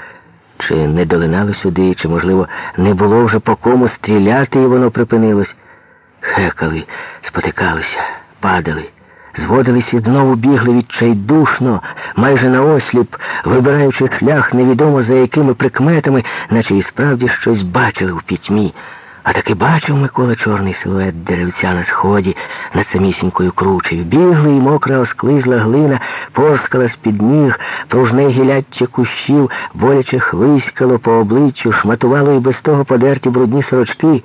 [SPEAKER 1] Чи не долинали сюди, чи, можливо, не було вже по кому стріляти, і воно припинилось. Хекали, спотикалися, падали, зводились і знову бігли відчайдушно, майже наосліп, вибираючи шлях невідомо за якими прикметами, наче і справді щось бачили в пітьмі. А таки бачив Микола чорний силует деревця на сході над самісінькою кручею. Бігли і мокра осклизла глина, порскала з-під ніг, пружне гіляття кущів, боляче хвиськало по обличчю, шматувало і без того подерті брудні сорочки.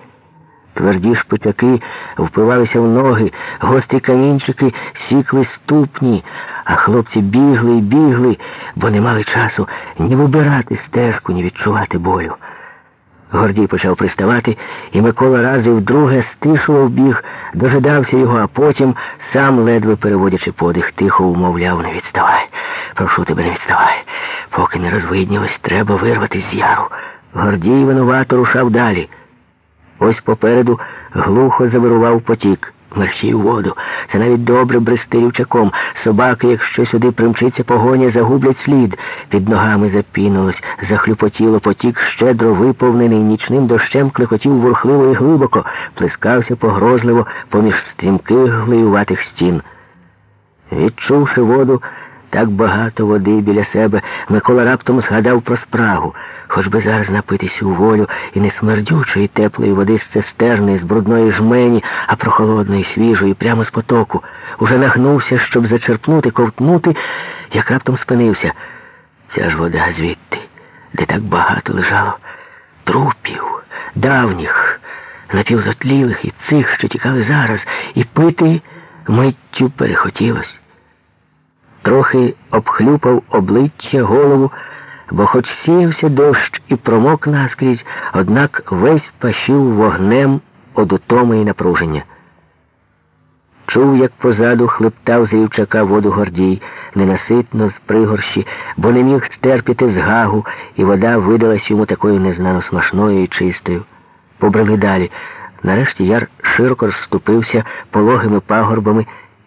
[SPEAKER 1] Тверді шпитаки впивалися в ноги, гострі камінчики сікли ступні, а хлопці бігли і бігли, бо не мали часу ні вибирати стежку, ні відчувати бою. Гордій почав приставати, і Микола раз і вдруге стишував біг, дожидався його, а потім, сам, ледве переводячи подих, тихо умовляв, не відставай. Прошу тебе, не відставай. Поки не розвиднілось, треба вирвати з яру. Гордій винувато рушав далі. Ось попереду глухо завирував потік. Мерщій воду. Це навіть добре брести рівчаком. Собаки, якщо сюди примчиться погоня, загублять слід. Під ногами запінулось, захлюпотіло, потік щедро виповнений нічним дощем, клекотів бурхливо і глибоко, плескався погрозливо поміж стрімких глиюватих стін. Відчувши воду, так багато води біля себе, Микола раптом згадав про спрагу. Хоч би зараз напитись у волю і не смердючої теплої води з цистерни, з брудної жмені, а прохолодної, свіжої, прямо з потоку. Уже нагнувся, щоб зачерпнути, ковтнути, як раптом спинився. Ця ж вода звідти, де так багато лежало трупів, давніх, напівзотлілих і цих, що тікали зараз, і пити миттю перехотілось. Трохи обхлюпав обличчя, голову, бо хоч сіявся дощ і промок наскрізь, однак весь пащив вогнем од утоми і напруження. Чув, як позаду хлептав з рівчака воду Гордій, ненаситно з пригорщі, бо не міг стерпіти згагу, і вода видалась йому такою незнано смашною і чистою. Побрали далі. Нарешті яр широко розступився пологими пагорбами,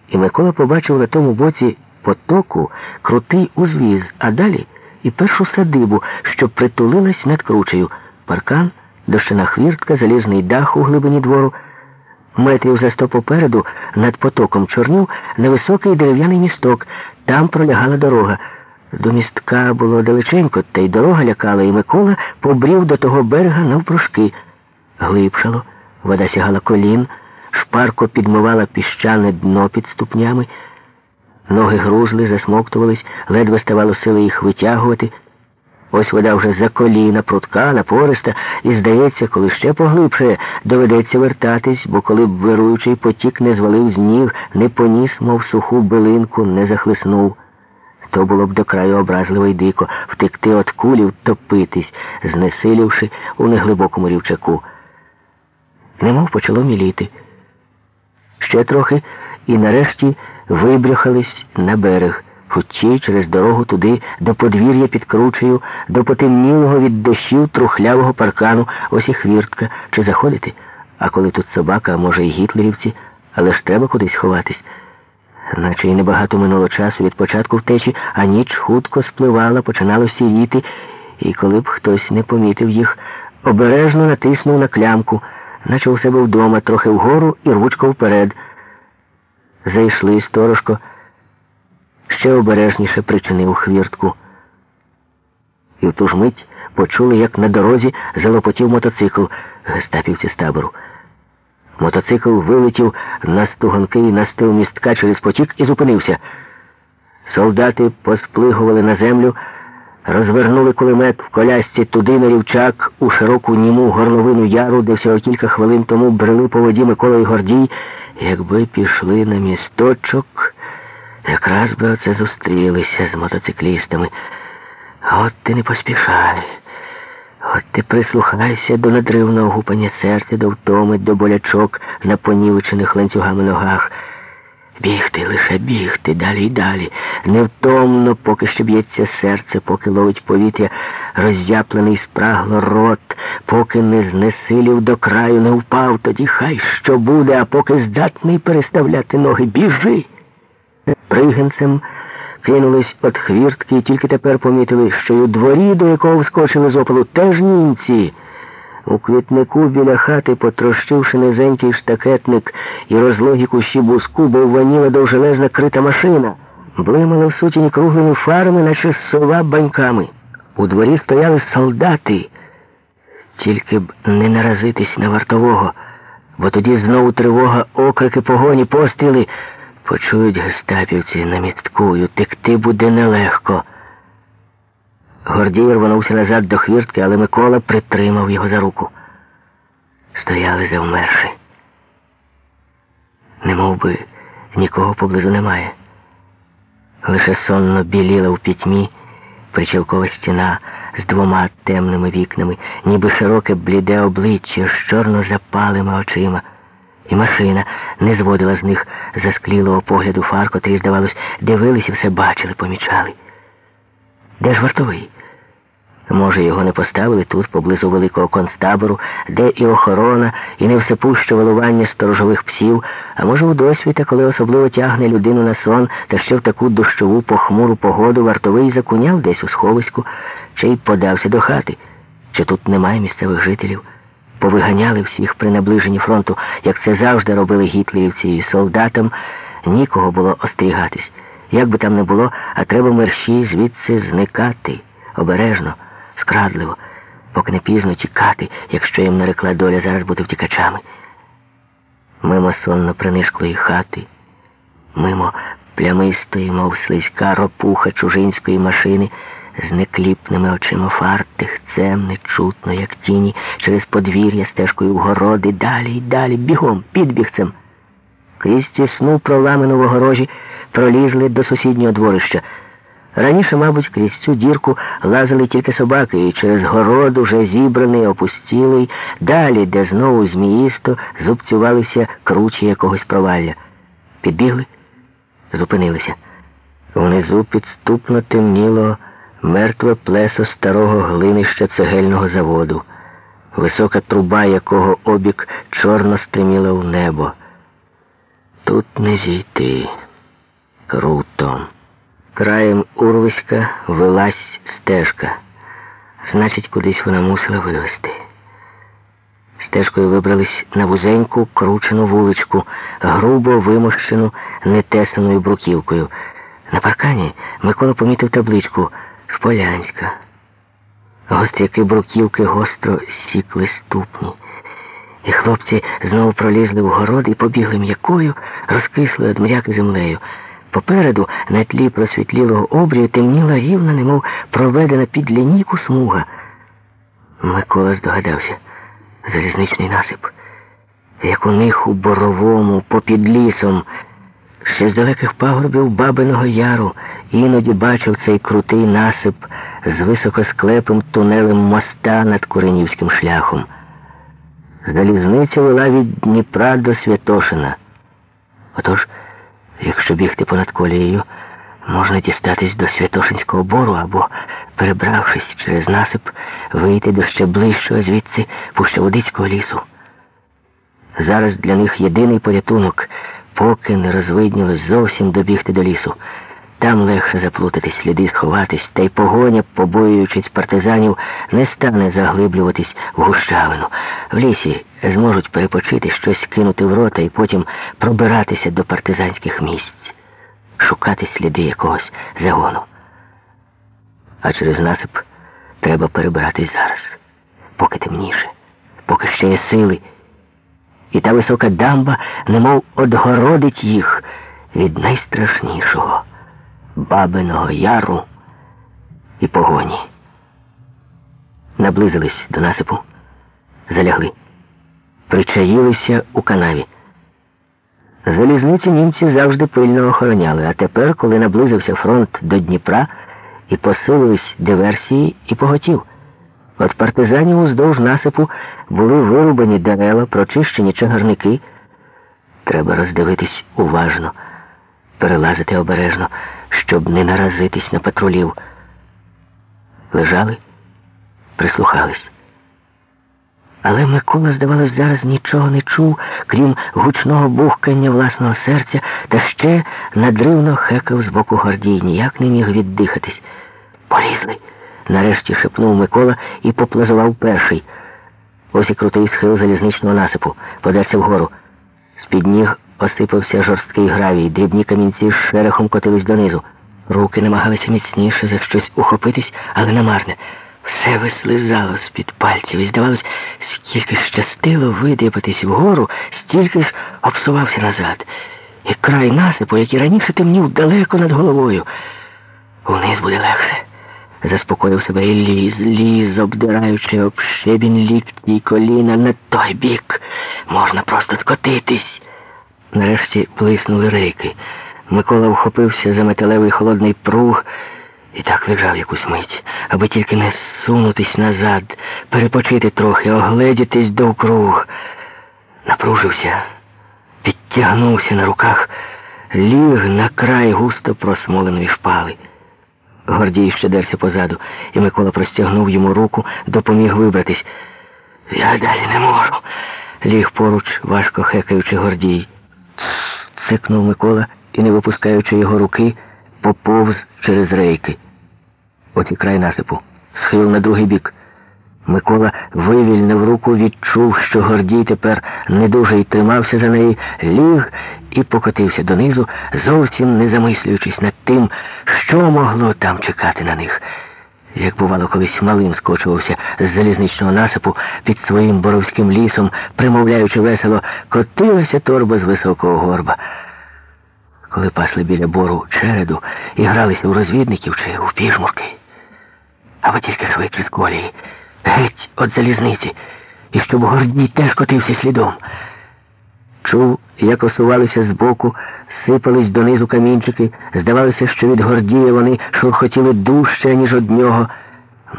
[SPEAKER 1] і Микола побачив на тому боці потоку крутий узвіз, а далі і першу садибу, що притулилась над кручею. Паркан, дощина хвіртка, залізний дах у глибині двору. Метрів за сто попереду над потоком чорнів невисокий дерев'яний місток. Там пролягала дорога. До містка було далеченько, та й дорога лякала, і Микола побрів до того берега навпрошки. Глибшало, вода сягала колін, шпарко підмивала піщане дно під ступнями. Ноги грузли, засмоктувались, ледве ставало сили їх витягувати. Ось вода вже за коліна, прутка, напориста, і, здається, коли ще поглибше, доведеться вертатись, бо коли б вируючий потік не звалив з ніг, не поніс, мов суху билинку, не захлиснув. То було б до краю образливо й дико втекти від кулів, топитись, знесиливши у неглибокому рівчаку. Немов почало міліти. Ще трохи і нарешті вибрюхались на берег, хутчі через дорогу туди, до подвір'я під кручею, до потемнілого від дощів трухлявого паркану, ось і хвіртка, чи заходити. А коли тут собака, а може, й гітлерівці, але ж треба кудись ховатись. Наче й небагато минуло часу від початку втечі, а ніч хутко спливала, починало сіріти, і коли б хтось не помітив їх, обережно натиснув на клямку, наче у себе вдома, трохи вгору і рвучко вперед. Зайшли сторожко, ще обережніше причинив хвіртку. І в ту ж мить почули, як на дорозі залопотів мотоцикл гестапівці з табору. Мотоцикл вилетів на стуганки і настив містка через потік і зупинився. Солдати посплигували на землю, розвернули кулемет в колясці туди на рівчак у широку німу горловину яру, де всього кілька хвилин тому брели по воді Микола Гордій. Якби пішли на місточок, якраз би оце зустрілися з мотоциклістами. От ти не поспішай. От ти прислухайся до надривного гупання серця, до втоми, до болячок на понівечених ланцюгами ногах. Бігти, лише бігти, далі й далі. Невтомно, поки ще б'ється серце, поки ловить повітря, роззяплений спрагло рот, поки не знесилів до краю, не впав, тоді хай що буде, а поки здатний переставляти ноги. Біжи. Пригенцем кинулись від хвіртки і тільки тепер помітили, що й у дворі, до якого вскочили з опалу, теж німці. У квітнику біля хати, потрощивши низенький штакетник і розлогі кущі буску, бовваніла довжелезна крита машина. Блимали в сутіні круглими фарами, наче сова баньками. У дворі стояли солдати, тільки б не наразитись на вартового, бо тоді знову тривога, окрики, погоні, постріли. Почують гестапівці на містку, і текти буде нелегко. Гордій рванувся назад до хвіртки, але Микола притримав його за руку. Стояли завмерши. Не би нікого поблизу немає. Лише сонно біліла в пітьмі причілкова стіна з двома темними вікнами, ніби широке бліде обличчя з чорно запалими очима. І машина не зводила з них засклілого погляду фар, котрі, здавалось, дивились і все бачили, помічали. Де ж вартовий? Може, його не поставили тут, поблизу великого концтабору, де і охорона, і невсепуще валування сторожових псів, а може, у досвіта, коли особливо тягне людину на сон, та ще в таку дощову похмуру погоду вартовий закуняв десь у сховиську, чи й подався до хати. Чи тут немає місцевих жителів? Повиганяли всіх при наближенні фронту, як це завжди робили гітлерівці і солдатам, нікого було остерігатись. Як би там не було, а треба мерщі звідси зникати обережно скрадливо, поки не пізно тікати, якщо їм нарекла доля зараз бути втікачами. Мимо сонно принишклої хати, мимо плямистої, мов слизька ропуха чужинської машини, з некліпними очима фар, тихцем, нечутно, як тіні, через подвір'я стежкою в городи, далі й далі, бігом, підбігцем. Крізь тісну проламену в огорожі пролізли до сусіднього дворища. Раніше, мабуть, крізь цю дірку лазили тільки собаки, і через город уже зібраний, опустілий, далі, де знову зміїсто зубцювалися кручі якогось провалля. Підбігли, зупинилися. Внизу підступно темніло мертве плесо старого глинища цегельного заводу, висока труба, якого обік чорно стриміла в небо. Тут не зійти. Круто. Краєм урвиська велась стежка. Значить, кудись вона мусила вивести. Стежкою вибрались на вузеньку, кручену вуличку, грубо вимощену нетесаною бруківкою. На паркані Микола помітив табличку Шполянська. Гостряки бруківки гостро сікли ступні. І хлопці знову пролізли в город і побігли м'якою, розкислою мряки землею. Попереду на тлі просвітлілого обрію темніла рівна, немов проведена під лінійку смуга. Микола здогадався залізничний насип, як у них у боровому, попід лісом. Ще з далеких пагорбів Бабиного Яру іноді бачив цей крутий насип з високосклепим тунелем моста над Куренівським шляхом. Залізниця вела від Дніпра до Святошина. Отож, Якщо бігти понад колією, можна дістатись до Святошинського бору або, перебравшись через насип, вийти до ще ближчого звідси Пущаводицького лісу. Зараз для них єдиний порятунок, поки не розвиднілось зовсім добігти до лісу. Там легше заплутатись, сліди сховатись, та й погоня, побоюючись партизанів, не стане заглиблюватись в гущавину. В лісі зможуть перепочити, щось кинути в рота і потім пробиратися до партизанських місць, шукати сліди якогось загону. А через насип треба перебиратись зараз, поки темніше, поки ще є сили. І та висока дамба немов одгородить їх від найстрашнішого. Бабиного яру і погоні. Наблизились до насипу, залягли, причаїлися у канаві. Залізниці німці завжди пильно охороняли, а тепер, коли наблизився фронт до Дніпра, і посилились диверсії і поготів. От партизанів уздовж насипу були вирубані дерева, прочищені чагарники. Треба роздивитись уважно, перелазити обережно щоб не наразитись на патрулів. Лежали, прислухались. Але Микола, здавалось, зараз нічого не чув, крім гучного бухкання власного серця, та ще надривно хекав з боку Гордій, ніяк не міг віддихатись. Полізли, нарешті шепнув Микола і поплазував перший. Ось і крутий схил залізничного насипу, подерся вгору. З-під ніг осипався жорсткий гравій, дрібні камінці з шерехом котились донизу. Руки намагалися міцніше за щось ухопитись, але намарне. Все вислизало з-під пальців і, здавалось, скільки щастило видипатись вгору, стільки ж обсувався назад. І край насипу, який раніше темнів далеко над головою. Униз буде легше. Заспокоїв себе і ліз, ліз, обдираючи об щебінь лікті й коліна на той бік. Можна просто скотитись. Нарешті блиснули рейки. Микола вхопився за металевий холодний пруг і так лежав якусь мить, аби тільки не сунутись назад, перепочити трохи, огледітись довкруг. Напружився, підтягнувся на руках, ліг на край густо просмоленої шпали. Гордій ще дерся позаду, і Микола простягнув йому руку, допоміг вибратись. Я далі не можу. Ліг поруч, важко хекаючи Гордій. Цикнув Микола і, не випускаючи його руки, поповз через рейки. От і край насипу, схил на другий бік. Микола вивільнив руку, відчув, що Гордій тепер не дуже й тримався за неї, ліг і покотився донизу, зовсім не замислюючись над тим, що могло там чекати на них. Як бувало, колись малим скочувався з залізничного насипу під своїм боровським лісом, примовляючи весело, котилася торба з високого горба. Коли пасли біля бору череду і гралися у розвідників чи у піжмурки, або тільки швидше з колії геть від залізниці, і щоб Гордій теж котився слідом. Чув, як осувалися збоку, сипались донизу камінчики, здавалося, що від Гордія вони шурхотіли дужче, ніж од нього.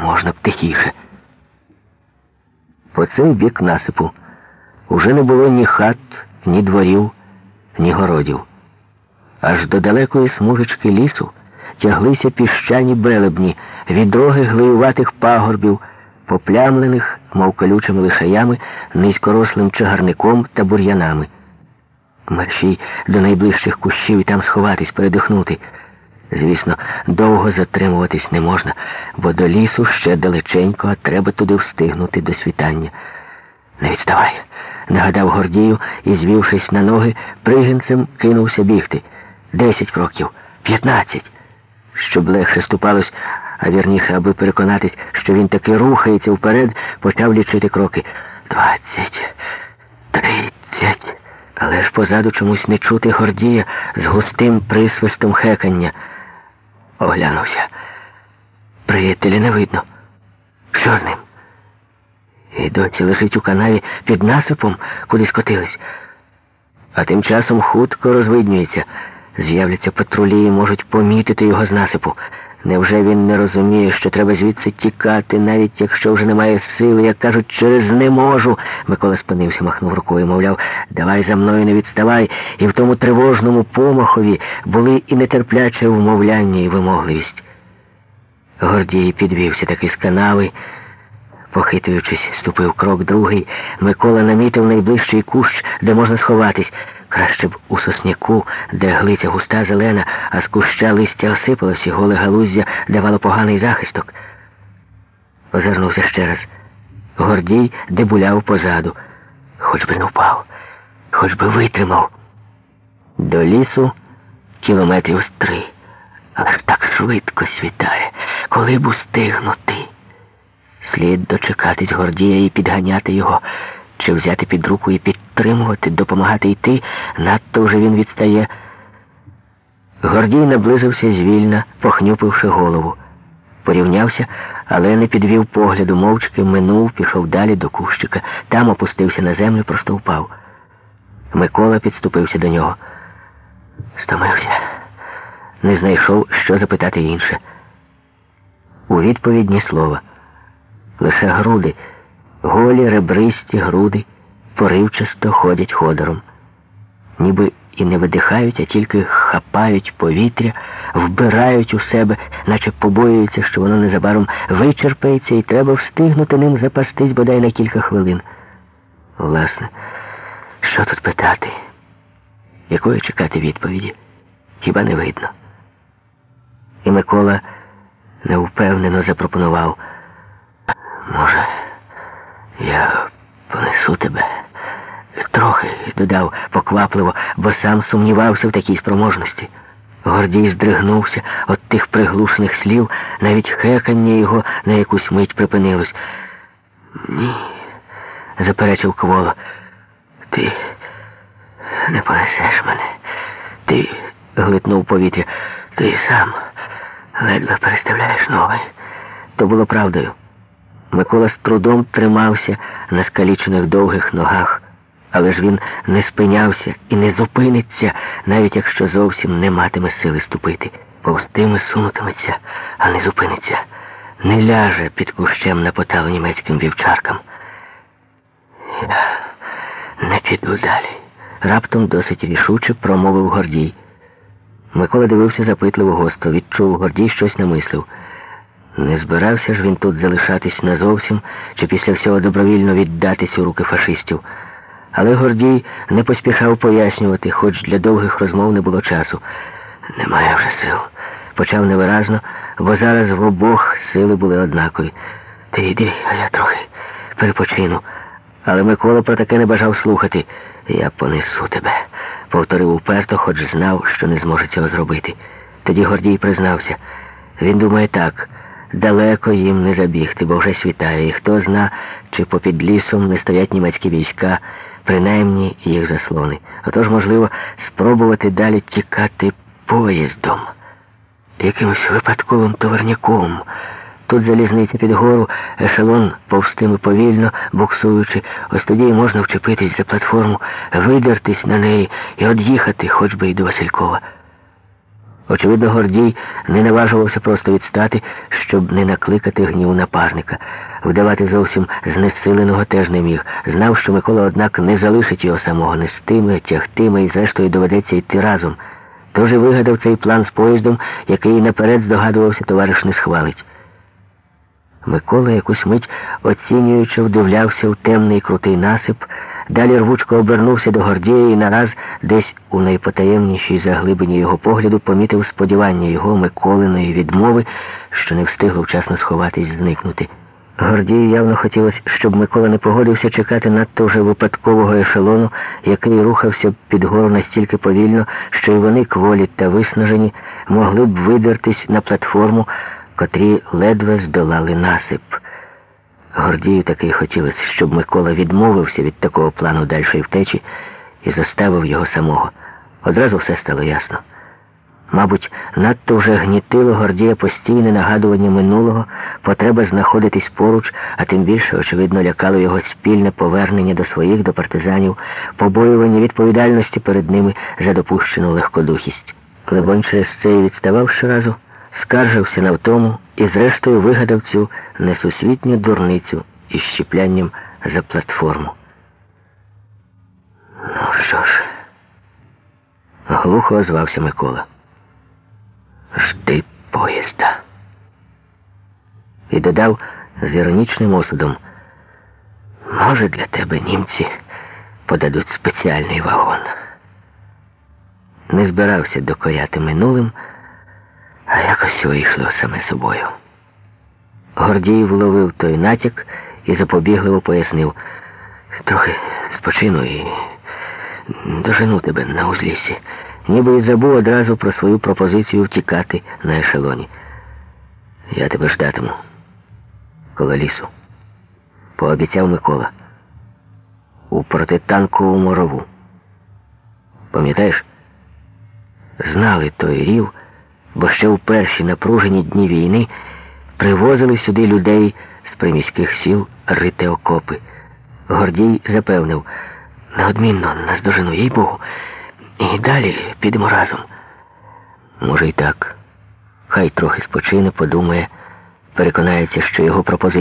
[SPEAKER 1] Можна б тихіше. По цей бік насипу уже не було ні хат, ні дворів, ні городів. Аж до далекої смужечки лісу тяглися піщані белебні, відроги глиюватих пагорбів поплямлених, мов колючими лишаями, низькорослим чагарником та бур'янами. Мерщій до найближчих кущів і там сховатись, передихнути. Звісно, довго затримуватись не можна, бо до лісу ще далеченько, а треба туди встигнути до світання. Не відставай, нагадав Гордію і, звівшись на ноги, пригінцем кинувся бігти. Десять кроків, п'ятнадцять. Щоб легше ступалось, а вірніше, аби переконатись, що він таки рухається вперед, почав лічити кроки. Двадцять, тридцять. Але ж позаду чомусь не чути Гордія з густим присвистом хекання. Оглянувся. Приятеля не видно. Що з ним? І доці лежить у канаві під насипом, куди скотились. А тим часом хутко розвиднюється. З'являться патрулі і можуть помітити його з насипу. Невже він не розуміє, що треба звідси тікати, навіть якщо вже немає сили, як кажуть, через не можу. Микола спинився, махнув рукою, мовляв, давай за мною не відставай. І в тому тривожному помахові були і нетерпляче вмовляння і вимогливість. Гордій підвівся таки з канави. Похитуючись, ступив крок другий. Микола намітив найближчий кущ, де можна сховатись. Краще б у сосняку, де глиця густа зелена, а з куща листя осипалось і голе галуздя давало поганий захисток. Озирнувся ще раз. Гордій дебуляв позаду. Хоч би не впав, хоч би витримав. До лісу кілометрів з три. Але ж так швидко світає, коли б устигнути. Слід дочекатись Гордія і підганяти його. Чи взяти під руку і підтримувати, допомагати йти, надто вже він відстає. Гордій наблизився звільно, похнюпивши голову. Порівнявся, але не підвів погляду, мовчки минув, пішов далі до кущика. Там опустився на землю, просто впав. Микола підступився до нього. Стомився, не знайшов, що запитати інше. У відповідь ні слова. Лише груди. Голі ребристі груди поривчасто ходять ходором, ніби і не видихають, а тільки хапають повітря, вбирають у себе, наче побоюються, що воно незабаром вичерпається і треба встигнути ним запастись бодай на кілька хвилин. Власне, що тут питати? Якої чекати відповіді? Хіба не видно? І Микола невпевнено запропонував. Може. Я понесу тебе. Трохи, додав поквапливо, бо сам сумнівався в такій спроможності. Гордій здригнувся від тих приглушених слів, навіть хекання його на якусь мить припинилось. Ні, заперечив Кволо. Ти не понесеш мене. Ти, глитнув повітря, ти сам ледве переставляєш ноги. То було правдою. Микола з трудом тримався на скалічених довгих ногах, але ж він не спинявся і не зупиниться, навіть якщо зовсім не матиме сили ступити. Повстиме сунутиметься, а не зупиниться, не ляже під кущем на поталу німецьким вівчаркам. Я не піду далі. Раптом досить рішуче промовив Гордій. Микола дивився запитливо гостро, відчув, Гордій щось намислив. Не збирався ж він тут залишатись назовсім чи після всього добровільно віддатись у руки фашистів. Але Гордій не поспішав пояснювати, хоч для довгих розмов не було часу. Немає вже сил. Почав невиразно, бо зараз в обох сили були однакові. Ти йди, а я трохи перепочину. Але Микола про таке не бажав слухати. Я понесу тебе, повторив уперто, хоч знав, що не зможе цього зробити. Тоді Гордій признався. Він думає так. Далеко їм не забігти, бо вже світає, і хто зна, чи попід лісом не стоять німецькі війська, принаймні їх заслони. Отож, можливо, спробувати далі тікати поїздом, якимось випадковим товарняком. Тут залізниця під гору, ешелон повстиме повільно, буксуючи. Ось тоді можна вчепитись за платформу, видертись на неї і од'їхати, хоч би й до Василькова. Очевидно, Гордій не наважувався просто відстати, щоб не накликати гніву напарника. Вдавати зовсім знесиленого теж не міг. Знав, що Микола, однак, не залишить його самого, нестиме, тягтиме і, зрештою, доведеться йти разом. Тож і вигадав цей план з поїздом, який наперед здогадувався, товариш не схвалить. Микола якусь мить оцінюючи вдивлявся в темний крутий насип, далі рвучко обернувся до Гордія і нараз десь у найпотаємнішій заглибині його погляду помітив сподівання його Миколиної відмови, що не встигло вчасно сховатись, зникнути. Гордію явно хотілося, щоб Микола не погодився чекати надто вже випадкового ешелону, який рухався під гору настільки повільно, що й вони, кволі та виснажені, могли б видертись на платформу, котрі ледве здолали насип. Гордію таки хотілося, щоб Микола відмовився від такого плану дальшої втечі і заставив його самого. Одразу все стало ясно. Мабуть, надто вже гнітило Гордія постійне нагадування минулого, потреба знаходитись поруч, а тим більше, очевидно, лякало його спільне повернення до своїх, до партизанів, побоювання відповідальності перед ними за допущену легкодухість. Лебонь через це і відставав щоразу, скаржився на втому і, зрештою, вигадав цю несусвітню дурницю із щеплянням за платформу. Ну що ж, глухо озвався Микола. Жди поїзда. І додав з іронічним осудом. Може, для тебе німці подадуть спеціальний вагон. Не збирався докояти минулим, а якось вийшло саме собою. Гордій вловив той натяк і запобігливо пояснив. Трохи спочину і дожену тебе на узліссі ніби й забув одразу про свою пропозицію втікати на ешелоні. Я тебе ждатиму коло лісу, пообіцяв Микола. У протитанковому рову. Пам'ятаєш? Знали той рів, бо ще в перші напружені дні війни привозили сюди людей з приміських сіл рити окопи. Гордій запевнив, неодмінно наздожену, їй Богу. І далі підемо разом. Може, і так. Хай трохи спочине, подумає, переконається, що його пропозиція.